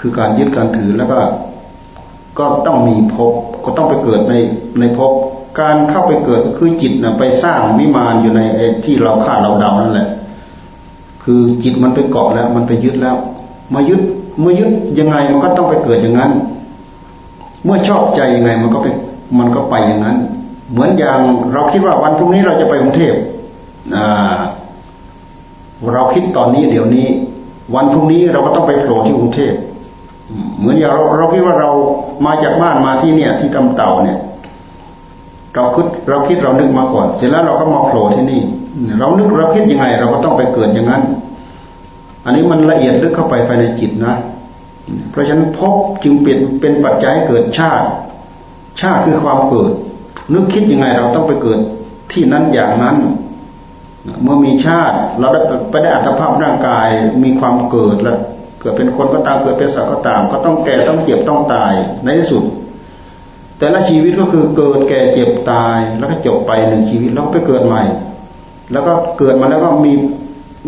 คือการยึดการถือแล้วก็ก็ต้องมีภพก็ต้องไปเกิดในในภพการเข้าไปเกิดคือจิตนะไปสร้างวิมานอยู่ในที่เราคาดเราเดานั่นแหละ คือจิตมันไปเกาะแล้ว มันไปยึดแล้ว มายึดเมื่อยึดยังไงมันก็ต้องไปเกิดอย่างนั้น เมื่อชอบใจยังไงมันก็ไปมันก็ไปอย่างนั้น เหมือนอย่างเราคิดว่าวันพรุ่งนี้เราจะไปกรุงเทพอ่าเราคิดตอนนี้เดี๋ยวนี้ วันพรุ่งนี้เราก็ต้องไปโผล่ที่กรุงเทพเหมือนอย่างเราเราคิดว่าเรามาจากบ้านมาที่เนี่ย ที่ตำเต่าเนี่ย เราคิดเราคิดเรานึกมาก่อน เสร็จแล้วเราก็มาโผล่ที่นี่ เรานึกเราคิดยังไง เราก็ต้องไปเกิดอย่างนั้น อันนี้มันละเอียดลึกเข้าไปภายในจิตนะ เพราะฉะนั้นพบจึงเป็นเป็นปัจจัยเกิดชาติ ชาติคือความเกิด นึกคิดยังไงเราต้องไปเกิดที่นั้นอย่างนั้น เมื่อมีชาติเราได้ไปได้อัตภาพร่างกายมีความเกิดแล้วเกิดเป็นคนก็ตามเกิดเป็นสัตว์ก็ตาม ก็ต้องแก่ต้องเจ็บต้องตายในที่สุด แต่ละชีวิตก็คือเกิดแก่เจ็บตายแล้วก็จบไปหนึ่งชีวิตแล้วก็ไปเกิดใหม่ แล้วก็เกิดมาแล้วก็มี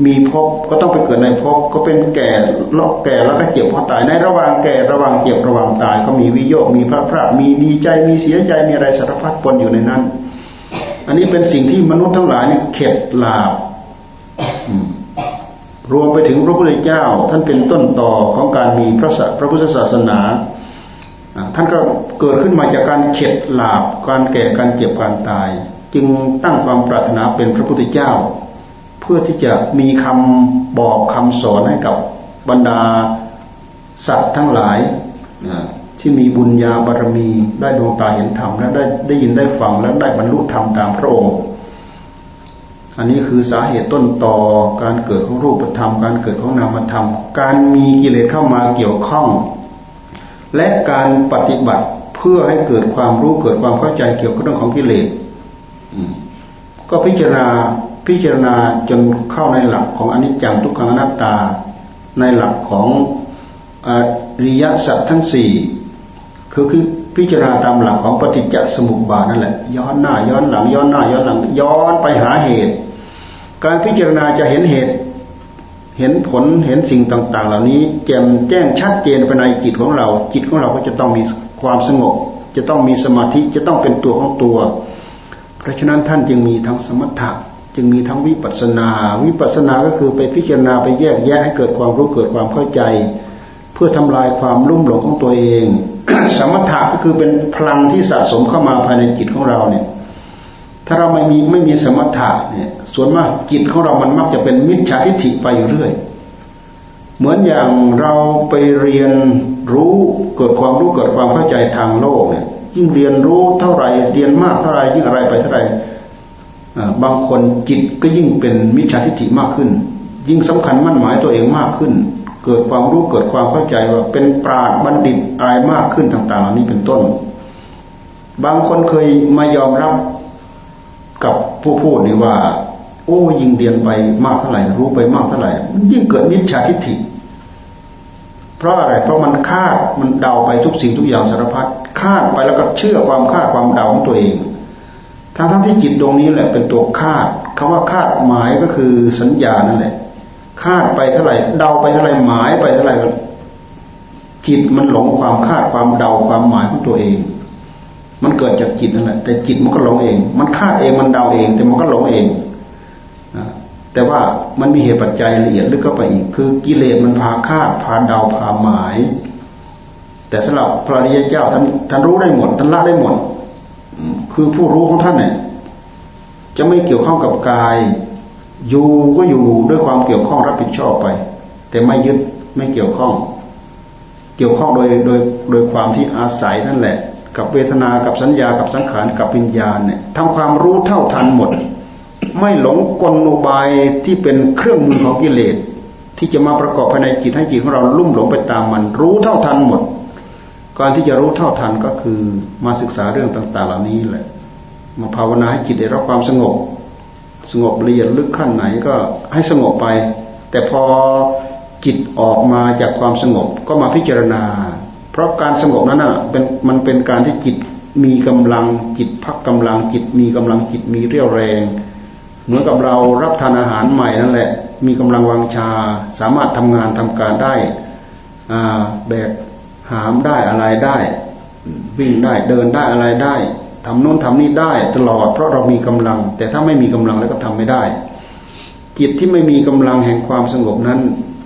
มีพบก็ต้องไปเกิดในพบก็เป็นแก่ลอกแก่แล้วก็เจ็บพอตายในระหว่างแก่ระหว่างเจ็บระหว่างตาย ก็มีวิโยคมีพระพระมีดีใจมีเสียใจมีอะไรสารพัดปนอยู่ในนั้น อันนี้เป็นสิ่งที่มนุษย์ทั้งหลายเนี่ยเข็ดหลาบรวมไปถึงพระพุทธเจ้า ท่านเป็นต้นต่อของการมีพระพระพุทธศาสนาท่านก็เกิดขึ้นมาจากการเข็ดหลาบการแก่การเจ็บการตาย จึงตั้งความปรารถนาเป็นพระพุทธเจ้า พื่อที่จะมีคำบอกคำสอนให้กับบรรดาสัตว์ทั้งหลายที่มีบุญญาบารมีได้ดวงตาเห็นธรรมและได้ได้ยินได้ฟังและได้บรรลุธรรมตามพระองค์อันนี้คือสาเหตุต้นต่อการเกิดของรูปธรรม การเกิดของนามธรรม การมีกิเลสเข้ามาเกี่ยวข้อง และการปฏิบัติเพื่อให้เกิดความรู้เกิดความเข้าใจเกี่ยวกับเรื่องของกิเลสก็พิจารณา พิจารณาจนเข้าในหลักของอนิจจังทุกขังอนัตตา ในหลักของอริยสัจทั้งสี่คือคือพิจารณาตามหลักของปฏิจจสมุปบาทนั่นแหละย้อนหน้าย้อนหลังย้อนหน้าย้อนหลังย้อนไปหาเหตุ การพิจารณาจะเห็นเหตุ เห็นผลเห็นสิ่งต่าง ๆ เหล่านี้แจ่มแจ้งชัดเจนไปในจิตของเรา จิตของเราก็จะต้องมีความสงบ จะต้องมีสมาธิจะต้องเป็นตัวของตัว เพราะฉะนั้นท่านจึงมีทั้งสมถะ จึงมีทั้งวิปัสนา วิปัสนาก็คือไปพิจารณาไปแยกแยะให้เกิดความรู้เกิดความเข้าใจ เพื่อทำลายความลุ่มหลงของตัวเอง สมถะก็คือเป็นพลังที่สะสมเข้ามาภายในจิตของเราเนี่ย ถ้าเราไม่มีไม่มีสมถะเนี่ย ส่วนมากจิตของเรามันมักจะเป็นมิจฉาทิฏฐิไปอยู่เรื่อย เหมือนอย่างเราไปเรียนรู้เกิดความรู้เกิดความเข้าใจทางโลกเนี่ยยิ่งเรียนรู้เท่าไหร่เรียนมากเท่าไหร่ยิ่งอะไรไปเท่าไหร่ บางคนจิตก็ยิ่งเป็นมิจฉาทิฏฐิมากขึ้น ยิ่งสำคัญมั่นหมายตัวเองมากขึ้น เกิดความรู้เกิดความเข้าใจว่าเป็นปราดบัณฑิตอะไรมากขึ้นต่างๆเหล่านี้เป็นต้น บางคนเคยมายอมรับกับผู้พูดนี่ว่า โอ้ยิ่งเรียนไปมากเท่าไหร่ รู้ไปมากเท่าไหร่ยิ่งเกิดมิจฉาทิฏฐิ เพราะอะไรเพราะมันคาดมันเดาไปทุกสิ่งทุกอย่างสารพัดคาดไปแล้วก็เชื่อความคาดความเดาของตัวเอง ทั้งทั้งที่จิตดวงนี้แหละเป็นตัวคาดคำว่าคาดหมายก็คือสัญญานั่นแหละคาดไปเท่าไหร่เดาไปเท่าไหร่หมายไปเท่าไหร่จิตมันหลงความคาดความเดาความหมายของตัวเอง มันเกิดจากจิตนั่นแหละแต่จิตมันก็หลงเอง มันคาดเองมันเดาเอง แต่มันก็หลงเองแต่ว่ามันมีเหตุปัจจัยละเอียดลึกเข้าไปอีก คือกิเลสมันพาคาดพาเดาพาหมาย แต่สำหรับพระริยเจ้าท่านท่านรู้ได้หมดท่านละได้หมด คือผู้รู้ของท่านเนี่ยจะไม่เกี่ยวข้องกับกาย อยู่ก็อยู่ด้วยความเกี่ยวข้องรับผิดชอบไป แต่ไม่ยึดไม่เกี่ยวข้อง เกี่ยวข้องโดยโดยโดยความที่อาศัยนั่นแหละ กับเวทนากับสัญญากับสังขารกับวิญญาณเนี่ยทำความรู้เท่าทันหมด ไม่หลงกลอุบายที่เป็นเครื่องมือของกิเลสที่จะมาประกอบภายในจิตให้จิตของเราลุ่มหลงไปตามมัน รู้เท่าทันหมด การที่จะรู้เท่าทันก็คือมาศึกษาเรื่องต่าง ๆ เหล่านี้แหละ มาภาวนาให้จิตได้รับความสงบ สงบละเอียดลึกขั้นไหนก็ให้สงบไป แต่พอจิตออกมาจากความสงบก็มาพิจารณา เพราะการสงบนั้นอะเป็นมันเป็นการที่จิตมีกำลังจิตพักกำลังจิตมีกำลังจิตมีเรี่ยวแรง เหมือนกับเรารับทานอาหารใหม่นั่นแหละ มีกำลังวังชา สามารถทำงานทำการได้แบก หามได้อะไรได้ วิ่งได้เดินได้อะไรได้ทำโน้นทำนี้ได้ตลอดเพราะเรามีกำลัง แต่ถ้าไม่มีกำลังแล้วก็ทำไม่ได้ จิตที่ไม่มีกำลังแห่งความสงบนั้น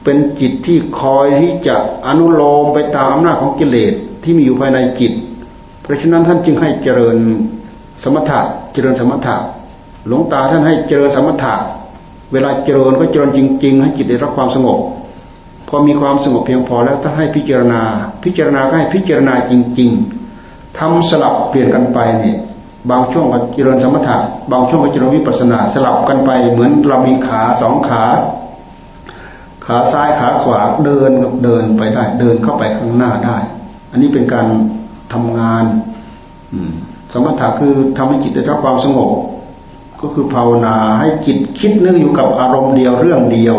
เป็นจิตที่คอยที่จะอนุโลมไปตามอำนาจของกิเลสที่มีอยู่ภายในจิต เพราะฉะนั้นท่านจึงให้เจริญสมถะเจริญสมถะหลวงตาท่านให้เจริญสมถะเวลาเจริญก็เจริญจริง ๆ ให้จิตได้รับความสงบ พอมีความสงบเพียงพอแล้วถ้าให้พิจารณา พิจารณาก็ให้พิจารณาจริง ๆทำสลับเปลี่ยนกันไปเนี่ยบางช่วงก็เจริญสมถะบางช่วงก็เจริญวิปัสนาสลับกันไปเหมือนเรามีขาสองขา ขาซ้ายขาขวาเดินเดินไปได้ เดินเข้าไปข้างหน้าได้ อันนี้เป็นการทำงานสมถะคือทำให้จิตได้รับความสงบ ก็คือภาวนาให้จิตคิดนึกอยู่กับอารมณ์เดียวเรื่องเดียว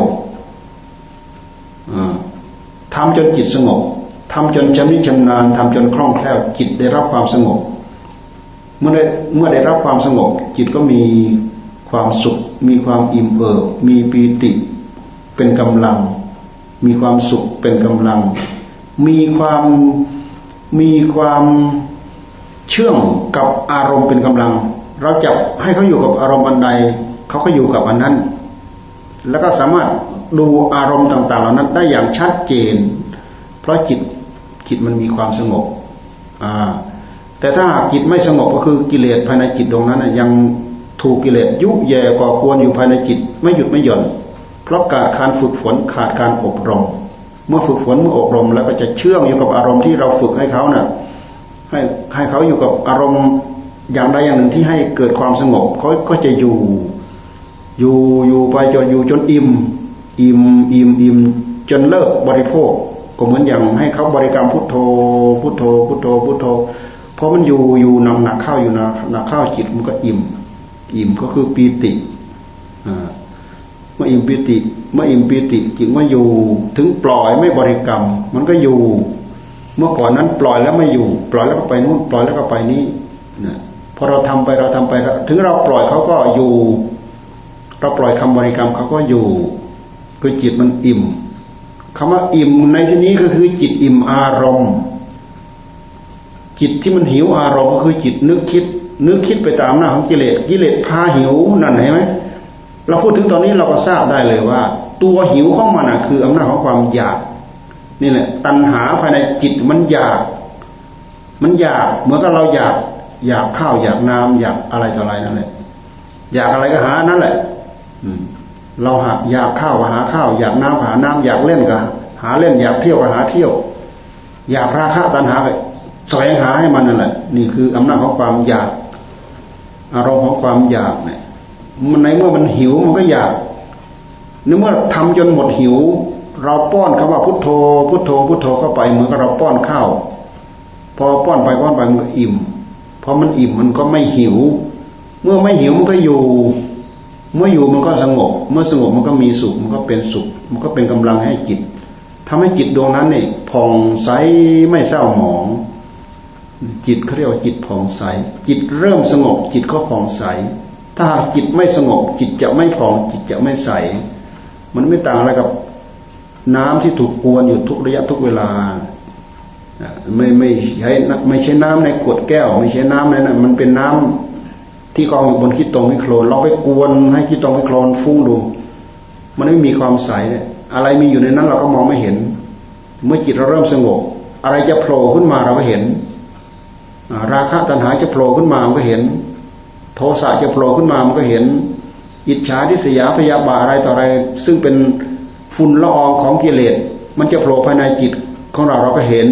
ทำจนจิตสงบทำจนชำนิชำนาญทำจนคล่องแคล่ว จิตได้รับความสงบ เมื่อได้เมื่อได้รับความสงบ จิตก็มีความสุข มีความอิ่มเอิบมีปีติ เป็นกำลัง มีความสุขเป็นกำลัง มีความมีความเชื่องกับอารมณ์เป็นกำลัง เราจับให้เขาอยู่กับอารมณ์อันใดเขาก็อยู่กับอันนั้น แล้วก็สามารถ ดูอารมณ์ต่าง ๆ เหล่านั้น ได้อย่างชัดเจน เพราะจิตจิตมันมีความสงบอ่าแต่ถ้าหากจิตไม่สงบก็คือกิเลสภายในจิตตรงนั้นยังถูกกิเลสยุแย่ก่อควรอยู่ภายในจิตไม่หยุดไม่หย่อน เพราะขาดการฝึกฝนขาดการอบรม เมื่อฝึกฝนเมื่ออบรม แล้วก็จะเชื่อมอยู่กับอารมณ์ที่เราฝึกให้เขาเนะ่ะให้ให้เขาอยู่กับอารมณ์อย่างใดอย่างหนึ่งที่ให้เกิดความสงบเขาก็จะอยู่ อยู่อยู่ไปจนอยู่จนอิ่ม อิ่มอิ่มอิ่มจนเลิกบริโภค ก็เหมือนอย่างให้เขาบริกรรมพุทโธ พุทโธ พุทโธ พุทโธเพราะมันอยู่อยู่นำหนักเข้าอยู่นะหนักเข้าจิตมันก็อิ่ม อิ่มก็คือปีติเมื่ออิ่มปีติเมื่ออิ่มปีติจิตมื่อยู่ ถึงปล่อยไม่บริกรรม มันก็อยู่ เมื่อก่อนนั้นปล่อยแล้วไม่อยู่ ปล่อยแล้วก็ไปนู่นปล่อยแล้วก็ไปนี่นะพอเราทำไปเราทำไป ถึงเราปล่อยเขาก็อยู่ เราปล่อยคำบริกรรมเขาก็อยู่ คือจิตมันอิ่มคำว่าอิ่มในที่นี้ก็คือจิตอิ่มอารมณ์ จิตที่มันหิวอารมณ์ก็คือจิตนึกคิด นึกคิดไปตามหน้าของกิเลสกิเลสพาหิวนั่นเห็นไหมเราพูดถึงตอนนี้เราก็ทราบได้เลยว่า ตัวหิวของมันคืออำนาจของความอยากนี่แหละ ตัณหาภายในจิตมันอยาก มันอยากเหมือนกับเราอยาก อยากข้าวอยากน้ำอยากอะไรต่ออะไรนั่นแหละอยากอะไรก็หานั่นแหละ อืม เราหาอยากข้าวหาข้าว อยากน้ำหาน้ำอยากเล่นก็หาเล่นอยากเที่ยวก็หาเที่ยว อยากราคะตัณหาก็แสวงหาให้มันนั่นแหละ นี่คืออำนาจของความอยากอารมณ์ของความอยากเนี่ยมันในเมื่อมันหิวมันก็อยากในเมื่อทำจนหมดหิว เราป้อนคำว่าพุทโธ พุทโธ พุทโธเข้าไปเหมือนกับเราป้อนข้าวพอป้อนไปป้อนไปมันก็อิ่มพอมันอิ่มมันก็ไม่หิว เมื่อไม่หิวมันก็อยู่ เมื่ออยู่มันก็สงบ เมื่อสงบมันก็มีสุข มันก็เป็นสุข มันก็เป็นกำลังให้จิตทำให้จิตดวงนั้นเนี่ยผ่องใสไม่เศร้าหมอง จิตเขาเรียกว่าจิตผ่องใส จิตเริ่มสงบ จิตก็ผ่องใส ถ้าหากจิตไม่สงบ จิตจะไม่ผ่อง จิตจะไม่ใส มันไม่ต่างอะไรกับน้ำที่ถูกกวนอยู่ทุกระยะทุกเวลาไม่ไม่ใช้ไม่ใช่น้ำในขวดแก้ว ไม่ใช่น้ำในนั้นมันเป็นน้ำ ที่กองอยู่บนขี้ตรงขี้โคลนเราไปกวนให้ขี้ตรงขี้โคลนฟุ้งดู มันไม่มีความใสเนี่ยอะไรมีอยู่ในนั้นเราก็มองไม่เห็น เมื่อจิตเราเริ่มสงบอะไรจะโผล่ขึ้นมาเราก็เห็น ราคะตัณหาจะโผล่ขึ้นมามันก็เห็น โทสะจะโผล่ขึ้นมามันก็เห็น อิจฉาทิษยาพยาบาอะไรต่ออะไร ซึ่งเป็นฝุ่นละอองของกิเลสมันจะโผล่ภายในจิตของเราเราก็เห็น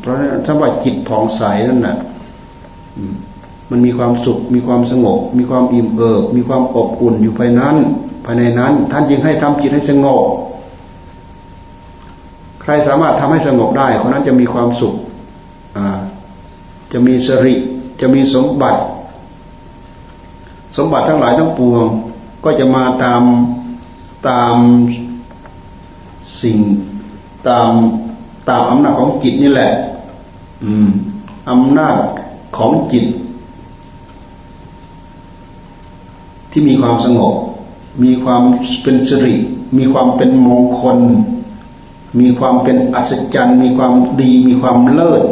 เพราะถ้าว่าจิตผ่องใสนั่นแหละ มันมีความสุข มีความสงบ มีความอิ่มเอิบ มีความอบอุ่นอยู่ภายนั้น ภายในนั้น ท่านจึงให้ทำจิตให้สงบ ใครสามารถทำให้สงบได้คนนั้นจะมีความสุข จะมีสริ จะมีสมบัติ สมบัติทั้งหลายทั้งปวง ก็จะมาตามตามสิ่งตามตามอำนาจของจิตนี่แหละ อืมอำนาจของจิต ที่มีความสงบ มีความเป็นสิริ มีความเป็นมงคล มีความเป็นอัศจรรย์ มีความดี มีความเลิศ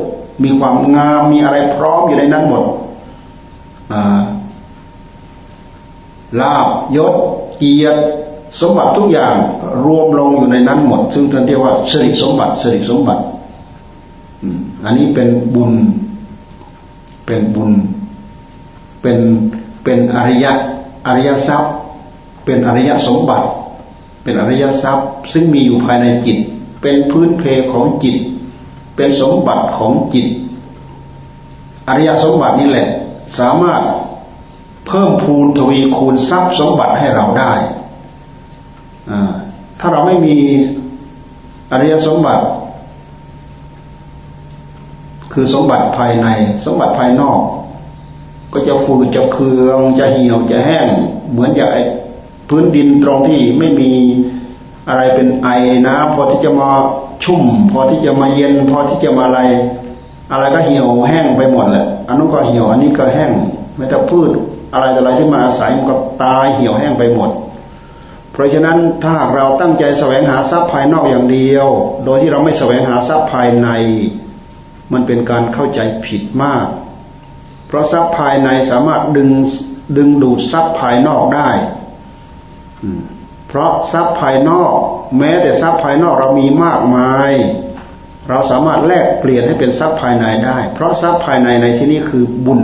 มีความงาม มีอะไรพร้อมอยู่ในนั้นหมดลาบยศเกียรติสมบัติทุกอย่างรวมลงอยู่ในนั้นหมด ซึ่งท่านเรียกว่าสิริสมบัติสิริสมบัติอันนี้เป็นบุญ เป็นบุญ เป็นเป็นอริยะ อริยทรัพย์ เป็นอริยสมบัติ เป็นอริยทรัพย์ ซึ่งมีอยู่ภายในจิต เป็นพื้นเพของจิต เป็นสมบัติของจิต อริยสมบัตินี่แหละ สามารถเพิ่มพูนทวีคูณทรัพย์สมบัติให้เราได้ ถ้าเราไม่มีอริยสมบัติ คือสมบัติภายใน สมบัติภายนอก ก็จะฟูจะเคืองจะเหี่ยวจะแห้ง เหมือนอย่างพื้นดินตรงที่ไม่มีอะไรเป็นไอนะพอที่จะมาชุ่ม พอที่จะมาเย็น พอที่จะมาอะไร อะไรก็เหี่ยวแห้งไปหมดแหละอันนู้นก็เหี่ยวอันนี้ก็แห้งไม่แต่พืชอะไรแต่อะไรที่มาอาศัยมันก็ตายเหี่ยวแห้งไปหมด เพราะฉะนั้นถ้าหากเราตั้งใจแสวงหาทรัพย์ภายนอกอย่างเดียว โดยที่เราไม่แสวงหาทรัพย์ภายใน มันเป็นการเข้าใจผิดมาก ราะทรัพย์ภายในสามารถดึงดึงดูดทรัพย์ภายนอกได้เพราะทรัพย์ภายนอก แม้แต่ทรัพย์ภายนอกเรามีมากมาย เราสามารถแลกเปลี่ยนให้เป็นทรัพย์ภายในได้ เพราะทรัพย์ภายในในที่นี้คือบุญ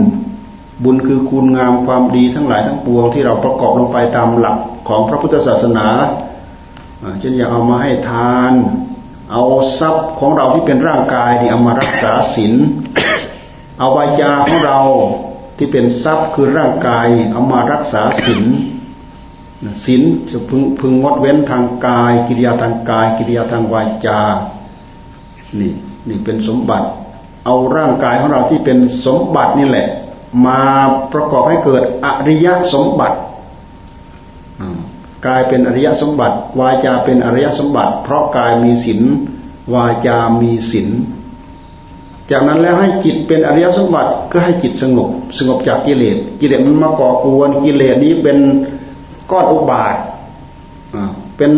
บุญคือคุณงามความดีทั้งหลายทั้งปวงที่เราประกอบลงไปตามหลักของพระพุทธศาสนาเช่นอย่างเอามาให้ทาน เอาทรัพย์ของเราที่เป็นร่างกายนี่เอามารักษาศีล เอาวาจาของเราที่เป็นทรัพย์คือร่างกาย เอามารักษาศีลศีลจะพึงพึงงดเว้นทางกาย กิริยาทางกาย กิริยาทางวาจา นี่นี่เป็นสมบัติ เอาร่างกายของเราที่เป็นสมบัตินี่แหละ มาประกอบให้เกิดอริยสมบัติกายเป็นอริยสมบัติ วาจาเป็นอริยสมบัติ เพราะกายมีศีลวาจามีศีล จากนั้นแล้วให้จิตเป็นอริยสมบัติก็ให้จิตสงบสงบจากกิเลสกิเลสมันมาก่อกวนกิเลสนี้เป็นก้อนอุบาทเป็น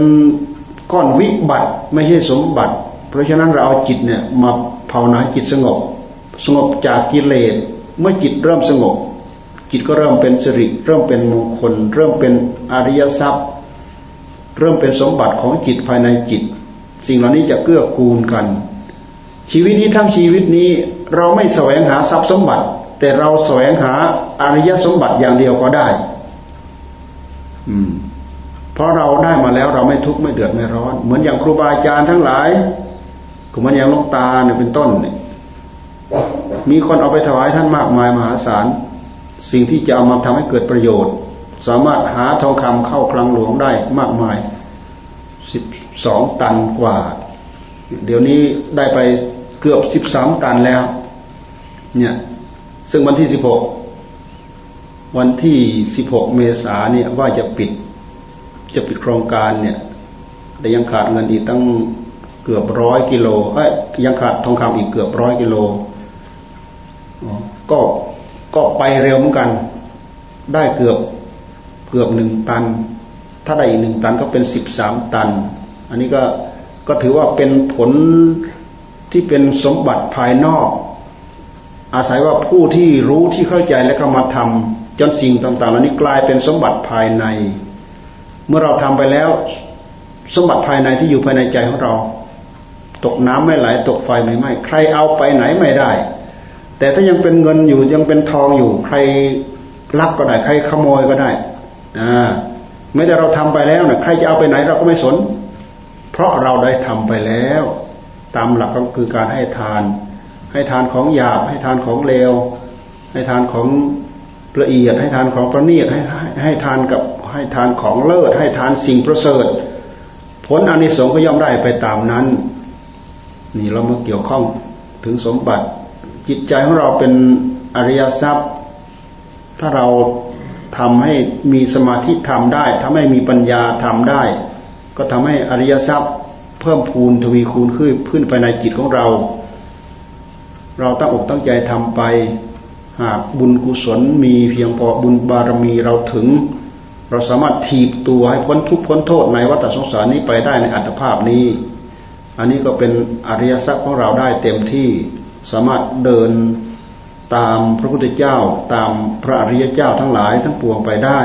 ก้อนวิบัติไม่ใช่สมบัติ เพราะฉะนั้นเราเอาจิตเนี่ยมาภาวนาจิตสงบ สงบจากกิเลสเมื่อจิตเริ่มสงบ จิตก็เริ่มเป็นสิริเริ่มเป็นมงคล เริ่มเป็นอริยทรัพย์ เริ่มเป็นสมบัติของจิตภายในจิต สิ่งเหล่านี้จะเกื้อกูลกัน ชีวิตนี้ทั้งชีวิตนี้เราไม่แสวงหาทรัพย์สมบัติ แต่เราแสวงหาอริยสมบัติอย่างเดียวก็ได้ อืม เพราะเราได้มาแล้วเราไม่ทุกข์ไม่เดือดไม่ร้อน เหมือนอย่างครูบาอาจารย์ทั้งหลายก็เหมือนอย่างลูกตาเนี่ยเป็นต้นเนี่ยมีคนเอาไปถวายท่านมากมายมหาศาล สิ่งที่จะเอามาทำให้เกิดประโยชน์ สามารถหาทองคำเข้าคลังหลวงได้มากมายสิบสองตันกว่า เดี๋ยวนี้ได้ไป เกือบสิบสามตันแล้ว เนี่ย ซึ่งวันที่สิบหกวันที่สิบหกเมษาเนี่ยว่าจะปิด จะปิดโครงการเนี่ยแต่ยังขาดเงินอีกตั้งเกือบร้อยกิโลเอ้ยยังขาดทองคำอีกเกือบร้อยกิโลก็ก็ไปเร็วเหมือนกัน ได้เกือบเกือบหนึ่งตัน ถ้าได้อีกหนึ่งตันก็เป็นสิบสามตัน อันนี้ก็ก็ถือว่าเป็นผล ที่เป็นสมบัติภายนอก อาศัยว่าผู้ที่รู้ที่เข้าใจและก็มาทำจนสิ่งต่างๆเหล่านี้กลายเป็นสมบัติภายใน เมื่อเราทำไปแล้ว สมบัติภายในที่อยู่ภายในใจของเรา ตกน้ำไม่ไหลตกไฟไม่ไหม้ใครเอาไปไหนไม่ได้ แต่ถ้ายังเป็นเงินอยู่ยังเป็นทองอยู่ ใครลักก็ได้ใครขโมยก็ได้อ่าไม่แต่เราทำไปแล้วนะใครจะเอาไปไหนเราก็ไม่สน เพราะเราได้ทำไปแล้ว ตามหลักก็คือการให้ทาน ให้ทานของหยาบ ให้ทานของเลว ให้ทานของละเอียด ให้ทานของประณีตให้ให้ทานกับให้ทานของเลิศ ให้ทานสิ่งประเสริฐ ผลอนิสงส์ก็ย่อมได้ไปตามนั้น นี่เรามาเกี่ยวข้องถึงสมบัติ จิตใจของเราเป็นอริยทรัพย์ ถ้าเราทำให้มีสมาธิทำได้ทำให้มีปัญญาทำได้ ก็ทำให้อริยทรัพย์ พิ่มพูนทวีคูณขึ้นขึ้นไปในจิตของเรา เราตั้งอกตั้งใจทำไป หากบุญกุศลมีเพียงพอบุญบารมีเราถึง เราสามารถถีบตัวให้พ้นทุกพ้นโทษในวัฏสงสารนี้ไปได้ในอัตภาพนี้ อันนี้ก็เป็นอริยทรัพย์ของเราได้เต็มที่สามารถเดินตามพระพุทธเจ้าตามพระอริยเจ้าทั้งหลายทั้งปวงไปได้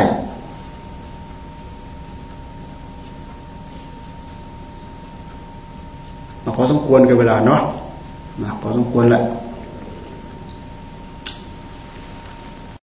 พอสมควรกับเวลาเนาะพอสมควรแหละ